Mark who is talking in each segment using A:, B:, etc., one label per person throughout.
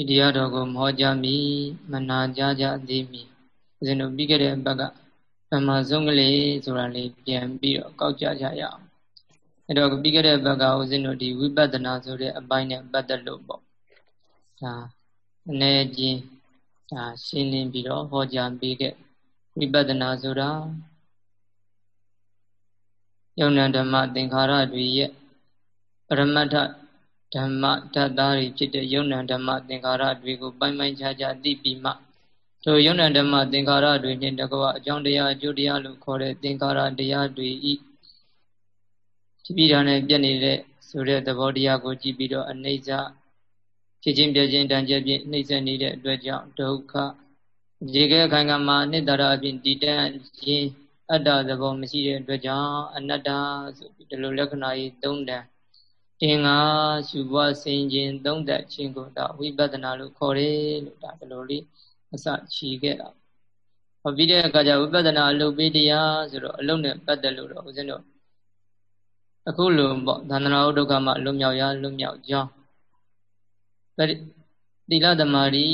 A: ဒီတရားတော်ကိုမောကြမီမနာကြကြသေးမီဦးဇင်းတို့ပြီးခဲ့တဲ့ဘက်ကဗမာဆုံးကလေးဆိုတာလေးပြန်ပြီးတော့ကောက်ကြကြရအောင်အဲ့တော့ပြီးခဲ့တဲ့ဘက်ကဦးဇင်းတို့ဒီဝိပဿနာဆိုတဲ့အပိုင်းနဲ့ပတ်သက်လို့ပေါ့ဒါအနေချင်းဒါရှင်းလင်းပြီးတော့ဟောကြားပေးခဲ့ဝိပဿနာဆိုတာယုံနာဓမ္မသင်္ခါရတွေရဲ့ပရမတ္ထ ဓမ္မဓာတ်သားတွေဖြစ်တဲ့ယုံနာဓမ္မသင်္ခါရတွေကိုပိုင်းပိုင်းခြားခြားသိပြီးမှထိုယုံနာဓမ္မသင်္ခါရတွေနှင့်တကွအကြောင်းတရားအကျိုးတရားလို့ခေါ်တဲ့သင်္ခါရတရားတွေဤကြည့်ပြီးတာနဲ့ပြည့်နေတဲ့ဆိုတဲ့သဘောတရားကိုကြည့်ပြီးတော့အနိစ္စဖြစ်ချင်းပြချင်းတန်ကျက်ဖြင့်နှိမ့်ဆက်နေတဲ့အတွက်ကြောင့်ဒုက္ခရေခဲခိုင်ကမှာအနှစ်သာရအပြင်တည်တံ့ခြင်းအတ္တသဘောမရှိတဲ့အတွက်ကြောင့်အနတ္တဆိုပြီးဒီလိုလက္ခဏာကြီးသုံးတန် တင်ငါရှုပွားဆင်ခြင်းသုံးသက်ခြင်းကိုဒါဝိပဿနာလို့ခေါ်တယ်လို့ဒါဒီလိုလေးအစချီခဲ့တာဟောပြီးတဲ့အခါကျဝိပဿနာအလုပ်ပေးတရားဆိုတော့အလုပ်နဲ့ပတ်သက်လို့တော့ဦးဇင်းတို့အခုလိုပေါ့သန္တနာဥဒုက္ခမှာလွတ်မြောက်ရလွတ်မြောက်ကြောင်းသီလသမารီ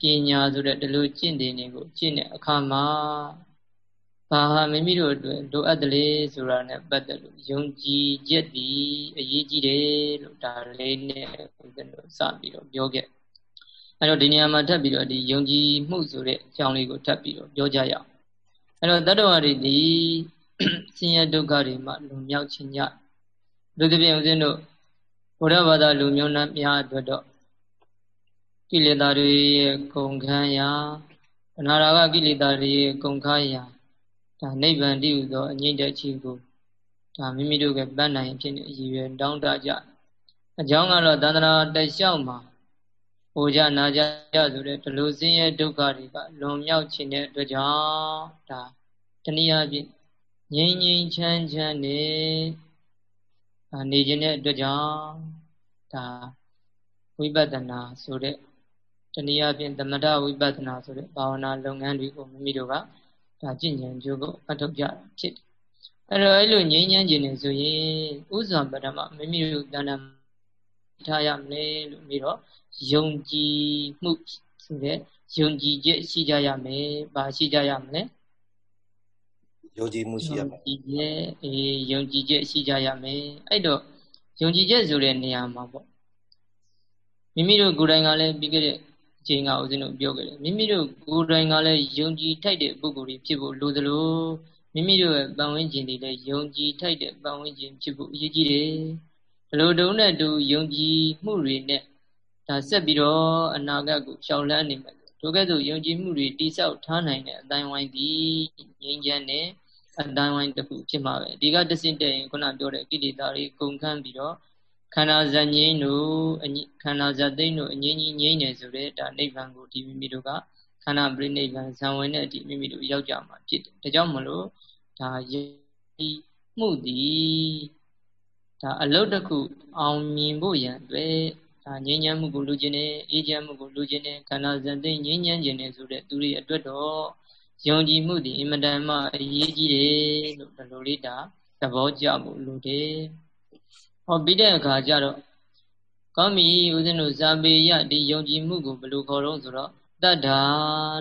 A: ပညာဆိုတဲ့ဒီလိုကျင့်တယ်နေကိုကျင့်တဲ့အခါမှာ ဘာဟာမိမိတို့အတွက်လိုအပ်တယ်လေဆိုတာနဲ့ပတ်သက်လို့ယုံကြည်ချက်ဒီအရေးကြီးတယ်လို့ဒါလေးနဲ့ဦးဇင်းတို့စပြီးတော့ပြောခဲ့အဲ့တော့ဒီနေရာမှာထပ်ပြီးတော့ဒီယုံကြည်မှုဆိုတဲ့အကြောင်းလေးကိုထပ်ပြီးတော့ပြောကြရအောင်အဲ့တော့တတ္တဝါတွေဒီဆင်းရဲဒုက္ခတွေမှာလွန်မြောက်ခြင်းညလူသဖြင့်ဦးဇင်းတို့ဘုရားဘာသာလူမျိုးနာများအတွက်တော့ကိလေသာတွေရဲ့ကုန်ခန်းရာအနာရာဂကိလေသာတွေရဲ့ကုန်ခန်းရာ ဒါနိဗ္ဗာန်တည်းဟူသောအငြိမ့်တဲ့ခြင်းကိုဒါမိမိတို့ကပန်းနိုင်ဖြစ်နေရည်ရွယ်တောင်းတကြအကြောင်းကတော့သန္တရာတလျှောက်မှာဟိုကြနာကြရဆိုတဲ့ဒီလိုစင်းရဲဒုက္ခတွေကလွန်မြောက်ခြင်းတဲ့အတွက်ကြောင့်ဒါတနည်းအားဖြင့်ငြိမ်းငြိမ်းချမ်းချမ်းနေနေခြင်းတဲ့အတွက်ကြောင့်ဒါဝိပဿနာဆိုတဲ့တနည်းအားဖြင့်သမထဝိပဿနာဆိုတဲ့ဘာဝနာလုပ်ငန်းတွေကိုမိမိတို့က ဒါကြင်ဉာဏ်ကြိုးကိုအထောက်ကြတာဖြစ်တယ်အဲ့တော့အဲ့လိုငြိမ်းချမ်းခြင်းနေဆိုရင်ဥစွာပထမမိမိတို့တဏ္ဍာထားရမယ်လို့ပြီးတော့ယုံကြည်မှုဆိုတဲ့ယုံကြည်ချက်ရှိကြရမယ်။ဘာရှိကြရမလဲ။
B: ယုံကြည်မှုရှိရမယ်။ယုံကြည်ချက်
A: အေးယုံကြည်ချက်ရှိကြရမယ်။အဲ့တော့ယုံကြည်ချက်ဆိုတဲ့နေရာမှာပေါ့မိမိတို့ကိုယ်တိုင်ကလည်းပြီးခဲ့တဲ့အ ချိန်ကဦးဇင်းတို့ပြောခဲ့တယ်မိမိတို့ကိုယ်တိုင်ကလည်းယုံကြည်ထိုက်တဲ့ပုဂ္ဂိုလ်တွေဖြစ်ဖို့လိုသလိုမိမိတို့ရဲ့ပတ်ဝန်းကျင်တွေလည်းယုံကြည်ထိုက်တဲ့ပတ်ဝန်းကျင်ဖြစ်ဖို့အရေးကြီးတယ်ဘလို့တုံးနဲ့တူယုံကြည်မှုတွေနဲ့ဒါဆက်ပြီးတော့အနာဂတ်ကိုရှောင်လန်းနေမယ်ထိုကဲ့သို့ယုံကြည်မှုတွေတိဆောက်ထားနိုင်တဲ့အတိုင်းဝိုင်းသည်ငြိမ်းချမ်းတဲ့အတိုင်းဝိုင်းတစ်ခုဖြစ်မှာပဲဒီကတဆင့်တဲ့ရင်ခုနပြောတဲ့ကိလေသာတွေကုန်ခန်းပြီးတော့ ခန္ဓာဇတ်ငြိမ်းတို့ခန္ဓာဇတ်သိမ့်တို့အငြိမ်းကြီးငြိမ်းနေဆိုတဲ့ဒါနိဗ္ဗာန်ကိုဒီမိမိတို့ကခန္ဓာပြိနိဗ္ဗာန်ဇံဝင်တဲ့အထိမိမိတို့ရောက်ကြမှာဖြစ်တယ်ဒါကြောင့်မလို့ဒါယီမှုသည်ဒါအလုတ်တစ်ခုအောင်မြင်ဖို့ရန်အတွက်ဒါငြိမ်းချမ်းမှုကိုလူချင်းနဲ့အေးချမ်းမှုကိုလူချင်းနဲ့ခန္ဓာဇန်သိငြိမ်းချမ်းခြင်းနဲ့ဆိုတဲ့သူတွေအတွက်တော့ယုံကြည်မှုဒီအင်မတန်မှအရေးကြီးတယ်လို့ဒီလိုလေးဒါသဘောကျဖို့လိုတယ်။ ဟောပြီးတဲ့အခါကျတော့ကောင်းပြီဦးဇင်းတို့ဇာပေရဒီယုံကြည်မှုကိုဘယ်လိုခေါ်တော့ဆိုတော့တတ္ထာ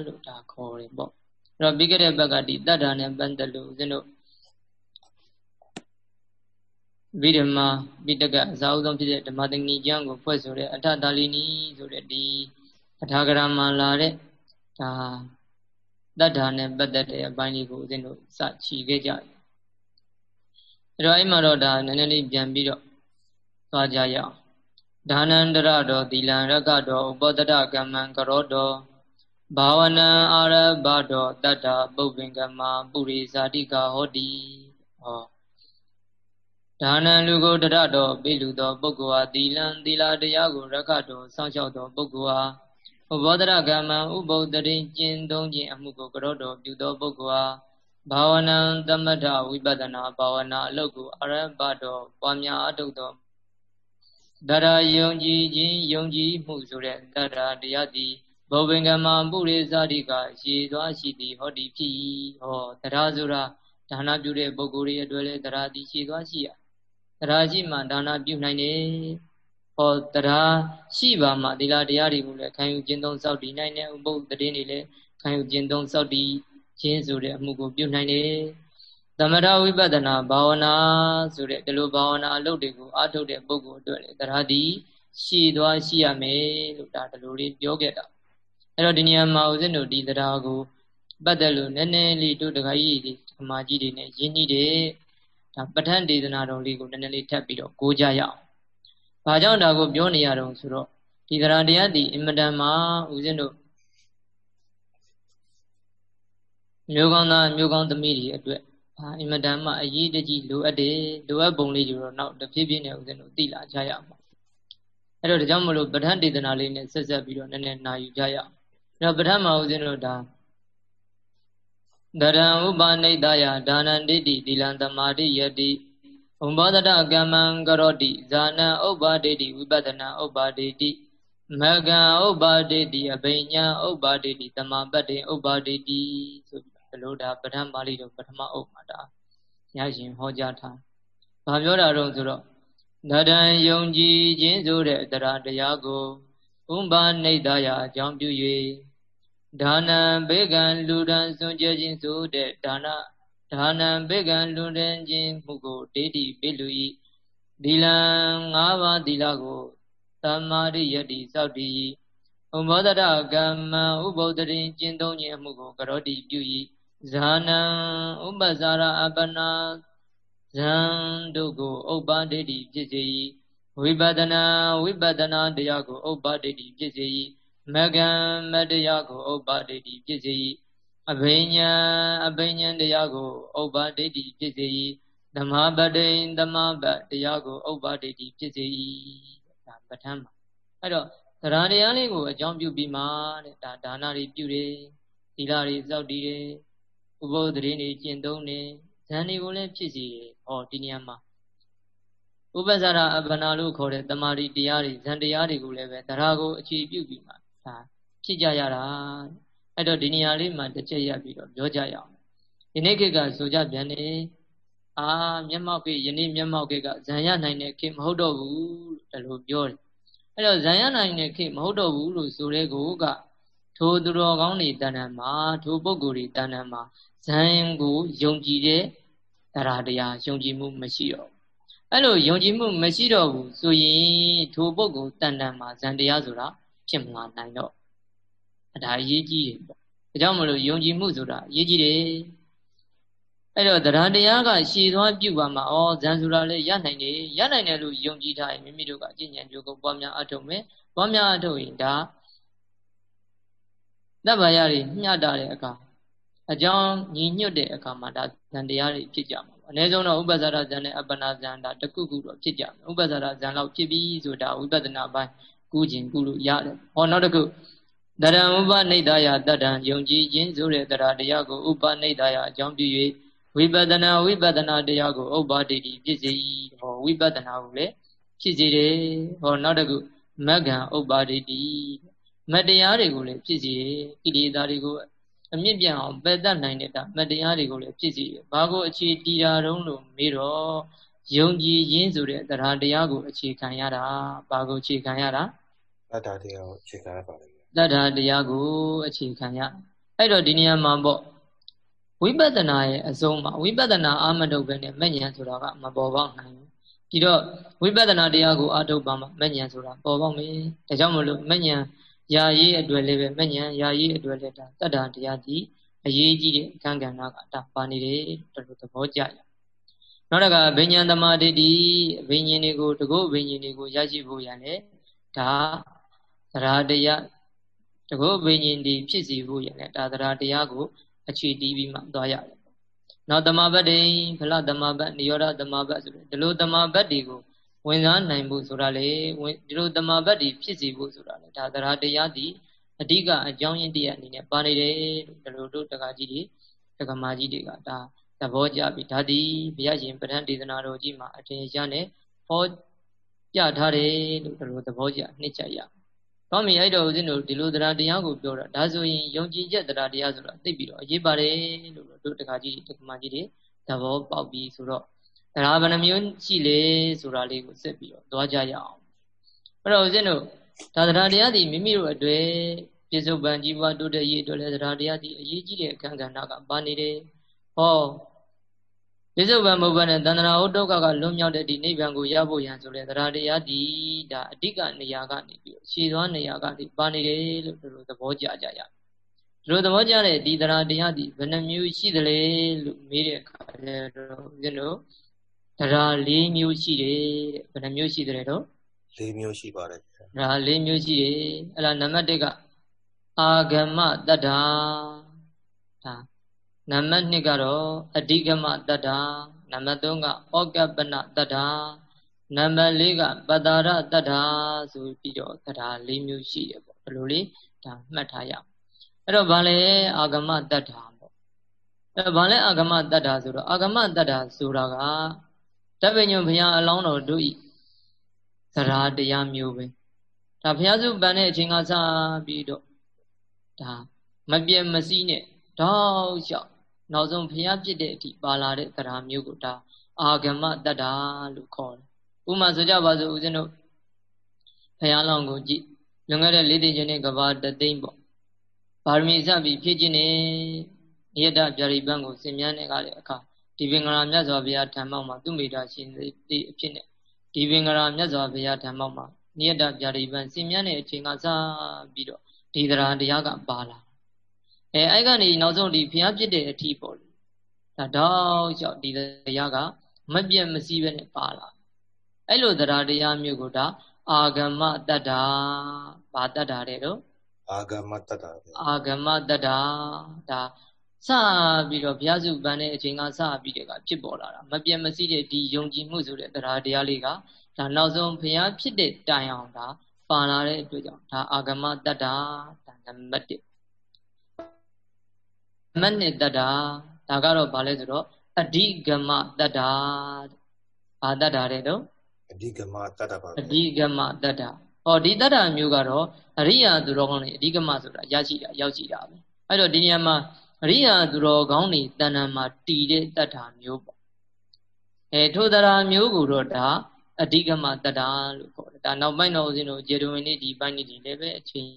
A: လို့ဒါခေါ်တယ်ပေါ့။အဲ့တော့ပြီးခဲ့တဲ့ဘက်ကဒီတတ္ထာနဲ့ပတ်သက်လို့ဦးဇင်းတို့ဗိဓမာပိတကအစာအုပ်ဆုံးဖြစ်တဲ့ဓမ္မတငီကျမ်းကိုဖွဲ့ဆိုတဲ့အထတာလီနီဆိုတဲ့ဒီအထာဂရမှာလာတဲ့ဒါတတ္ထာနဲ့ပတ်သက်တဲ့အပိုင်းလေးကိုဦးဇင်းတို့စချီခဲ့ကြတယ်အဲ့တော့အဲ့မှာတော့ဒါနည်းနည်းလေးပြန်ပြီးတော့ သွားကြရအောင်ဒါနန္တရတော်သီလံရကတော်ဥပဒတကမ္မံကရောတော်ဘာဝနံအာရဘတော်တတ္တပုပ္ပင်ကမပုရိဇာတိကဟောတိဟောဒါနံလူကိုတရတော်ပိလူသောပုဂ္ဂိုလ်ဟာသီလံသီလတရားကိုရခတော်စောင့်ရှောက်သောပုဂ္ဂိုလ်ဟာဥဘောဒရကမ္မံဥပုဒ္ဒရင်ကျင့်သုံးခြင်းအမှုကိုကရောတော်ပြုသောပုဂ္ဂိုလ်ဟာဘာဝနံသမထဝိပဿနာဘာဝနာအလုပ်ကိုအရဘတော်ပွားများအထုတ်သော တရာယုံကြည်ခြင်းယုံကြည်မှုဆိုတဲ့တရာတရားသည်ဘောဘင်္ဂမပုရိသတိကရေသွားရှိသည်ဟောဒီဖြစ်၏ဟောတရားဆိုတာဒါနပြုတဲ့ပုဂ္ဂိုလ်ရဲ့အတွက်လည်းတရားသည်ရှိသွားရှိရတရားရှိမှဒါနပြုနိုင်တယ်ဟဟောတရားရှိပါမှသီလတရားတွေကိုလည်းခံယူကျင့်သုံးစောင့်တည်နိုင်တဲ့ဥပုပ်တည်နေလည်းခံယူကျင့်သုံးစောင့်တည်ခြင်းဆိုတဲ့အမှုကိုပြုနိုင်တယ် သမထဝိပဿနာဘာဝနာဆိုတဲ့ဒီလိုဘာဝနာအလုပ်တွေကိုအားထုတ်တဲ့ပုဂ္ဂိုလ်အတွက်လေတရားဒီရှိသွားရှိရမယ်လို့ဒါဒီလိုလေးပြောခဲ့တာအဲ့တော့ဒီနေရာမှာဦးဇင်းတို့ဒီတရားကိုပတ်သက်လို့နည်းနည်းလေးတို့တခါကြီးဒီဓမ္မကြီးတွေနဲ့ရင်းနှီးတဲ့ဒါပဋ္ဌာန်းဒေသနာတော်လေးကိုနည်းနည်းလေးထပ်ပြီးတော့ကိုးကြရအောင်။ဘာကြောင့်ဒါကိုပြောနေရတော့ဆိုတော့ဒီတရားတရားဒီအင်မတန်မှဦးဇင်းတို့မျိုးကောင်းသားမျိုးကောင်းသမီးတွေအတွက် အာအင်မတန်မှအရေးတကြီးလိုအပ်တယ်လိုအပ်ပုံလေးတွေတော့နောက်တစ်ဖြည်းဖြည်းနဲ့ဦးဇင်းတို့သိလာကြရအောင်အဲ့တော့ဒါကြောင့်မလို့ပဋ္ဌာန်းဒေသနာလေးနဲ့ဆက်ဆက်ပြီးတော့နည်းနည်းနာယူကြရအောင်အဲ့တော့ပဋ္ဌာန်းမှာဦးဇင်းတို့ဒါဒရံဥပနိဒယဒါနန္တိတိသီလံသမာတိယတိဥပ္ပဒတကမ္မံကရောတိဇာနံဥပ္ပါဒေတိဝိပဿနာဥပ္ပါဒေတိမဂံဥပ္ပါဒေတိအဘိညာဥပ္ပါဒေတိတမပတ္တေဥပ္ပါဒေတိဆိုပြီး ဘလို့ဒါပဋ္ဌာန်းပါဠိတော်ပထမအုပ်မှာဒါရရှင်ဟောကြားထား။ဘာပြောတာတော့ဆိုတော့နတံယုံကြည်ခြင်းဆိုတဲ့တရားတရားကိုဥပ္ပါနိဒယအကြောင်းပြု၍ဒါနံဘေကံလူဒံစွန့်ကြခြင်းဆိုတဲ့ဒါနဒါနံဘေကံလူဒံခြင်းမှုကိုဒိဋ္ဌိပိလူဤသီလံ၅ပါးသီလကိုသမာဓိယတိစောက်တည်ဥမောဒရကမ္မဥပုဒ္ဒရင်ကျင့်သုံးခြင်းအမှုကိုကရောတိပြု၏ ဇာနံဥပ္ပဇာရအပနာဇံတို့ကိုဥပ္ပါဒိဋ္ဌိဖြစ်စေ၏ဝိပဒနာဝိပဒနာတရားကိုဥပ္ပါဒိဋ္ဌိဖြစ်စေ၏မကံမတရားကိုဥပ္ပါဒိဋ္ဌိဖြစ်စေ၏အဘိညာအဘိညာတရားကိုဥပ္ပါဒိဋ္ဌိဖြစ်စေ၏ဓမ္မပတိန်ဓမ္မပတရားကိုဥပ္ပါဒိဋ္ဌိဖြစ်စေ၏ဒါပဋ္ဌာန်းမှာအဲ့တော့တရားတရားလေးကိုအကြောင်းပြုပြီးမှတဲ့ဒါဒါနတွေပြုတယ်သီလတွေစောင့်တည်တယ် ဥပုသ်တွေနေကျင့်သုံးတယ်ဇန်တွေကိုလည်းဖြစ်စီတယ်ဟောဒီနေရာမှာဥပ္ပဇာရအပ္ပနာလို့ခေါ်တဲ့တမာရီတရားတွေဇန်တရားတွေကိုလည်းပဲတရားကိုအခြေပြုပြီးမှဒါဖြစ်ကြရတာအဲ့တော့ဒီနေရာလေးမှာတစ်ချက်ရပြီးတော့ပြောကြရအောင်ဒီနေ့ခေတ်ကဆိုကြပြန်နေအာမျက်မှောက်ခေတ်ယနေ့မျက်မှောက်ခေတ်ကဇန်ရနိုင်တဲ့ခေတ်မဟုတ်တော့ဘူးလို့ဒီလိုပြောတယ်အဲ့တော့ဇန်ရနိုင်တဲ့ခေတ်မဟုတ်တော့ဘူးလို့ဆိုတဲ့ကိုကထိုသူတော်ကောင်းတွေတဏ္ဍာမှာထိုပုဂ္ဂိုလ်တွေတဏ္ဍာမှာ ဇန်ကိုယုံကြည်တဲ့တရားတရားယုံကြည်မှုမရှိတော့အဲ့လိုယုံကြည်မှုမရှိတော့ဘူးဆိုရင်ထိုပုဂ္ဂိုလ်တဏ္ဍာမှာဇန်တရားဆိုတာဖြစ်မလာနိုင်တော့ဒါအရေးကြီးတယ်ပေါ့ဒါကြောင့်မလို့ယုံကြည်မှုဆိုတာအရေးကြီးတယ်အဲ့တော့တရားတရားကရှည်သွားပြုပါမှာဩဇန်ဆိုတာလည်းရနိုင်တယ်ရနိုင်တယ်လို့ယုံကြည်ထားရင်မိမိတို့ကအကျင့်ဉာဏ်ကြိုးကိုပွားများအထုတ်မယ်ပွားများအထုတ်ရင်ဒါတပ္ပယတွေမျှတာတဲ့အခါ အကြောင်းညီညွတ်တဲ့အခါမှာဒါဇန်တရားတွေဖြစ်ကြမှာပေါ့အနည်းဆုံးတော့ဥပ္ပဇာရဇန်နဲ့အပ္ပနာဇန်ဒါတခုခုတော့ဖြစ်ကြမယ်ဥပ္ပဇာရဇန်လောက်ဖြစ်ပြီးဆိုတာဝိပဿနာပိုင်းကုကျင်ကုလို့ရတယ်ဟောနောက်တစ်ခုတရံဥပနိဒာယတတံယုံကြည်ခြင်းဆိုတဲ့တရားတရားကိုဥပနိဒာယအကြောင်းပြု၍ဝိပဿနာဝိပဿနာတရားကိုဥပ္ပါဒိတိဖြစ်စေဟောဝိပဿနာကိုလည်းဖြစ်စေတယ်ဟောနောက်တစ်ခုမဂ္ဂံဥပ္ပါဒိတိမတရားတွေကိုလည်းဖြစ်စေကိလေသာတွေကို အမြင့်ပြတ်အောင်ပယ်တတ်နိုင်တဲ့ဒါမတရားတွေကိုလည်းဖြစ်စေဘာကိုအခြေတည်တာတုံးလို့မေးတော့ယုံကြည်ရင်းဆိုတဲ့တရားတရားကိုအခြေခံရတာဘာကိုအခြေခံရတာ
B: တတ္ထာတရားကိုအခြေခံရပါလိမ့်မယ်
A: တတ္ထာတရားကိုအခြေခံရအဲ့တော့ဒီနေရာမှာပေါ့ဝိပဿနာရဲ့အစုံမှာဝိပဿနာအာမတုပဲနဲ့မဉ္ဇဉ်ဆိုတာကမပေါ်ပေါက်နိုင်ဘူးပြီးတော့ဝိပဿနာတရားကိုအာထုတ်ပါမှမဉ္ဇဉ်ဆိုတာပေါ်ပေါက်မယ်ဒါကြောင့်မလို့မဉ္ဇ ဉ်ယာရေးအတွက်လည်းပဲမဉ္ဇဉ်ယာရေးအတွက်လည်းဒါတတ္ထာတရားဒီအရေးကြီးတဲ့အခန်းကဏ္ဍကဒါပါနေတယ်တော်တော်သဘောကျရနောက်တစ်ခါဘိညာသမာဓိတိဘိညာဉ်တွေကိုတကုတ်ဘိညာဉ်တွေကိုရရှိဖို့ရလဲဒါသရတရားတကုတ်ဘိညာဉ်ဒီဖြစ်စီဖို့ရလဲဒါသရတရားကိုအခြေတည်ပြီးမှသွားရတယ်နောက်တမဘတ်တိဖလတမဘတ်နိရောဓတမဘတ်ဆိုတဲ့ဒီလိုတမဘတ်တွေကို ဝင်စားနိုင်ဖို့ဆိုတာလေဒီလိုတမဘတ်တွေဖြစ်စီဖို့ဆိုတာလေဒါသရတရားဒီအဓိကအကြောင်းရင်းတရားအနေနဲ့ပါနေတယ်ဒီလိုတို့တက္ကကြီးတွေတက္ကမကြီးတွေကဒါသဘောကျပြီဒါသည်ဘုရားရှင်ပဋ္ဌာန်းဒေသနာတော်ကြီးမှာအထင်ရှားနဲ့ဟောပြထားတယ်လို့ဒီလိုသဘောကျနှစ်ချက်ရ။ကောင်းပြီအဲ့တော့ဦးဇင်းတို့ဒီလိုတရားတရားကိုပြောတာဒါဆိုရင်ယုံကြည်ချက်တရားတရားဆိုတာသိပြီးတော့အရေးပါတယ်လို့တို့တက္ကကြီးတက္ကမကြီးတွေသဘောပေါက်ပြီးဆိုတော့ တရားဘယ်နှမျိုးရှိလဲဆိုတာလေးကိုစစ်ပြီးတော့သွားကြရအောင်အဲ့တော့ဦးဇင်းတို့ဒါသဒ္ဓတရားဒီမိမိတို့အတွေ့ပြစ္ဆုတ်ပံကြီးပွားတိုးတက်ရေးအတွက်လည်းသဒ္ဓတရားဒီအရေးကြီးတဲ့အခန်းကဏ္ဍကပါနေတယ်ဟောပြစ္ဆုတ်ပံမဟုတ်ဘဲနဲ့တဏ္ဍာဟုတ်ဒုက္ခကလွတ်မြောက်တဲ့ဒီနိဗ္ဗာန်ကိုရဖို့ရန်ဆိုလဲသဒ္ဓတရားဒီဒါအဓိကနေရာကနေပြီးရှည်သွားနေရာကနေပါနေတယ်လို့တို့လိုသဘောကျကြရတယ်တို့သဘောကျတဲ့ဒီတရားတရားဒီဘယ်နှမျိုးရှိသလဲလို့မေးတဲ့အခါကျတော့ဦးဇင်းတို့ တရား၄မျိုးရှိတယ်တဲ့ဘယ်နှမျိုးရှိတယ်တော့
B: ၄မျိုးရှိပါတယ်
A: ဒါ၄မျိုးရှိတယ်အဲ့ဒါနံပါတ်1ကအာဂမတတ္ထာဒါနံပါတ်2ကတော့အဓိကမတတ္ထာနံပါတ်3ကဩကပ္ပနတတ္ထာနံပါတ်4ကပတ္တာရတတ္ထာဆိုပြီးတော့တရား၄မျိုးရှိတယ်ပေါ့ဒီလိုလေးဒါမှတ်ထားရအောင်အဲ့တော့ဗာလဲအာဂမတတ္ထာပေါ့အဲ့ဗာလဲအာဂမတတ္ထာဆိုတော့အာဂမတတ္ထာဆိုတာက တပ္ပညုဘုရားအလောင်းတော်တို့ဤသရာတရားမျိုးပဲဒါဘုရားစုပန်တဲ့အချိန်ကစပြီးတော့ဒါမပြတ်မစည်းနဲ့တောက်လျှောက်နောက်ဆုံးဘုရားပြစ်တဲ့အထိပါလာတဲ့သရာမျိုးကိုဒါအာဂမတတ္တာလို့ခေါ်တယ်ဥမာဆိုကြပါစို့ဦးဇင်းတို့ဘုရားလောင်းကိုကြည့်လွန်ခဲ့တဲ့လေးသိချင်းနဲ့ကဘာတသိမ့်ပေါ့ပါရမီစပြီးဖြည့်ခြင်းနဲ့နိယတဗျာရိပံကိုစင်မြန်းနေကြတဲ့အခါ ဒီပင်္ဂရာမြတ်စွာဘုရားဓမ္မောက်မှာသူမိတာရှင်သိအဖြစ်နဲ့ဒီပင်္ဂရာမြတ်စွာဘုရားဓမ္မောက်မှာနိယတဗျာရိပံစင်မြန်းတဲ့အချိန်ကစပြီးတော့ဒီတရားတရားကပါလာအဲအဲ့ကနေနောက်ဆုံးဒီဘုရားပြစ်တဲ့အထီးပေါ့လေဒါတော့လျှောက်ဒီတရားကမပြတ်မစည်းပဲနဲ့ပါလာအဲ့လိုတရားတရားမျိုးကိုဒါအာဂမတတ္တာဘာတတ္တာတဲ့တော့
B: အာဂမတတ္တာ
A: အာဂမတတ္တာဒါ စပြီးတော့ဘုရားစုပန်းတဲ့အချိန်ကစပြီးတဲ့ကဖြစ်ပေါ်လာတာမပြတ်မစည်းတဲ့ဒီယုံကြည်မှုဆိုတဲ့တရားတရားလေးကဒါနောက်ဆုံးဘုရားဖြစ်တဲ့တိုင်အောင်ဒါပါလာတဲ့အတွက်ကြောင့်ဒါအာဂမတတ္တာဒါနံပါတ်1မနစ်တတ္တာဒါကတော့ဘာလဲဆိုတော့အဓိကမတတ္တာဘာတတ္တာတဲ့တော့
B: အဓိကမတတ္တာပါ
A: အဓိကမတတ္တာဟောဒီတတ္တာမျိုးကတော့အရိယာသူတော်ကောင်းတွေအဓိကမဆိုတာရရှိတာရောက်ရှိတာပဲအဲ့တော့ဒီနေရာမှာ အရိယာသူတော်ကောင်းတွေတဏ္ဍာမှာတည်တဲ့တတ္တာမျိုးပေါ့အဲထိုတရာမျိုးကိုတော့ဒါအဓိကမတတ္တာလို့ခေါ်တယ်ဒါနောက်ပိုင်းတော့ဦးဇင်းတို့ဂျေဒဝင်နေဒီပိုင်းနေဒီလည်းပဲအချိန်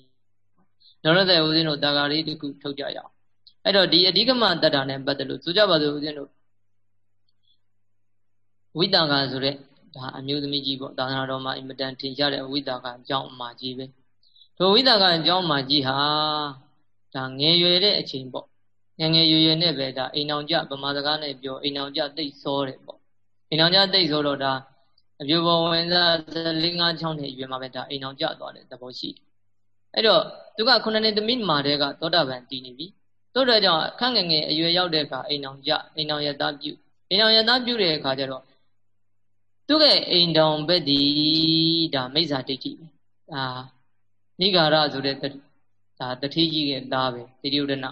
A: နောက်တော့တဲ့ဦးဇင်းတို့တာဂါလေးတခုထုတ်ကြရအောင်အဲ့တော့ဒီအဓိကမတတ္တာနဲ့ပတ်သက်လို့ဆိုကြပါစို့ဦးဇင်းတို့ဝိတ္တကဆိုတဲ့ဒါအမျိုးသမီးကြီးပေါ့သာသနာတော်မှာအင်မတန်ထင်ရှားတဲ့ဝိတ္တကအကြောင်းအမှာကြီးပဲထိုဝိတ္တကအကြောင်းအမှာကြီးဟာဒါငယ်ရွယ်တဲ့အချိန်ပေါ့ ငယ်ငယ်ရွယ်ရွယ်နဲ့ပဲဒါအိမ်အောင်ကြဗမာစကားနဲ့ပြောအိမ်အောင်ကြတိတ်စောတယ်ပေါ့အိမ်အောင်ကြတိတ်စောတော့ဒါအပြိုပေါ်ဝင်စား၄၅6နှစ်ရွယ်မှာပဲဒါအိမ်အောင်ကြသွားတဲ့သဘောရှိတယ်အဲ့တော့သူကခုနှစ်နှစ်သမီးမှာတဲ့ကသောတာပန်တည်နေပြီတို့တဲ့ကြောင့်ခန့်ငယ်ငယ်အရွယ်ရောက်တဲ့အခါအိမ်အောင်ကြအိမ်အောင်ရသားပြုအိမ်အောင်ရသားပြုတဲ့အခါကျတော့သူကအိမ်တောင်ဘက်ဒီဒါမိစ္ဆာဒိဋ္ဌိပဲဒါနိဂါရဆိုတဲ့ဒါတတိကြီးရဲ့သားပဲတိရိယဒနာ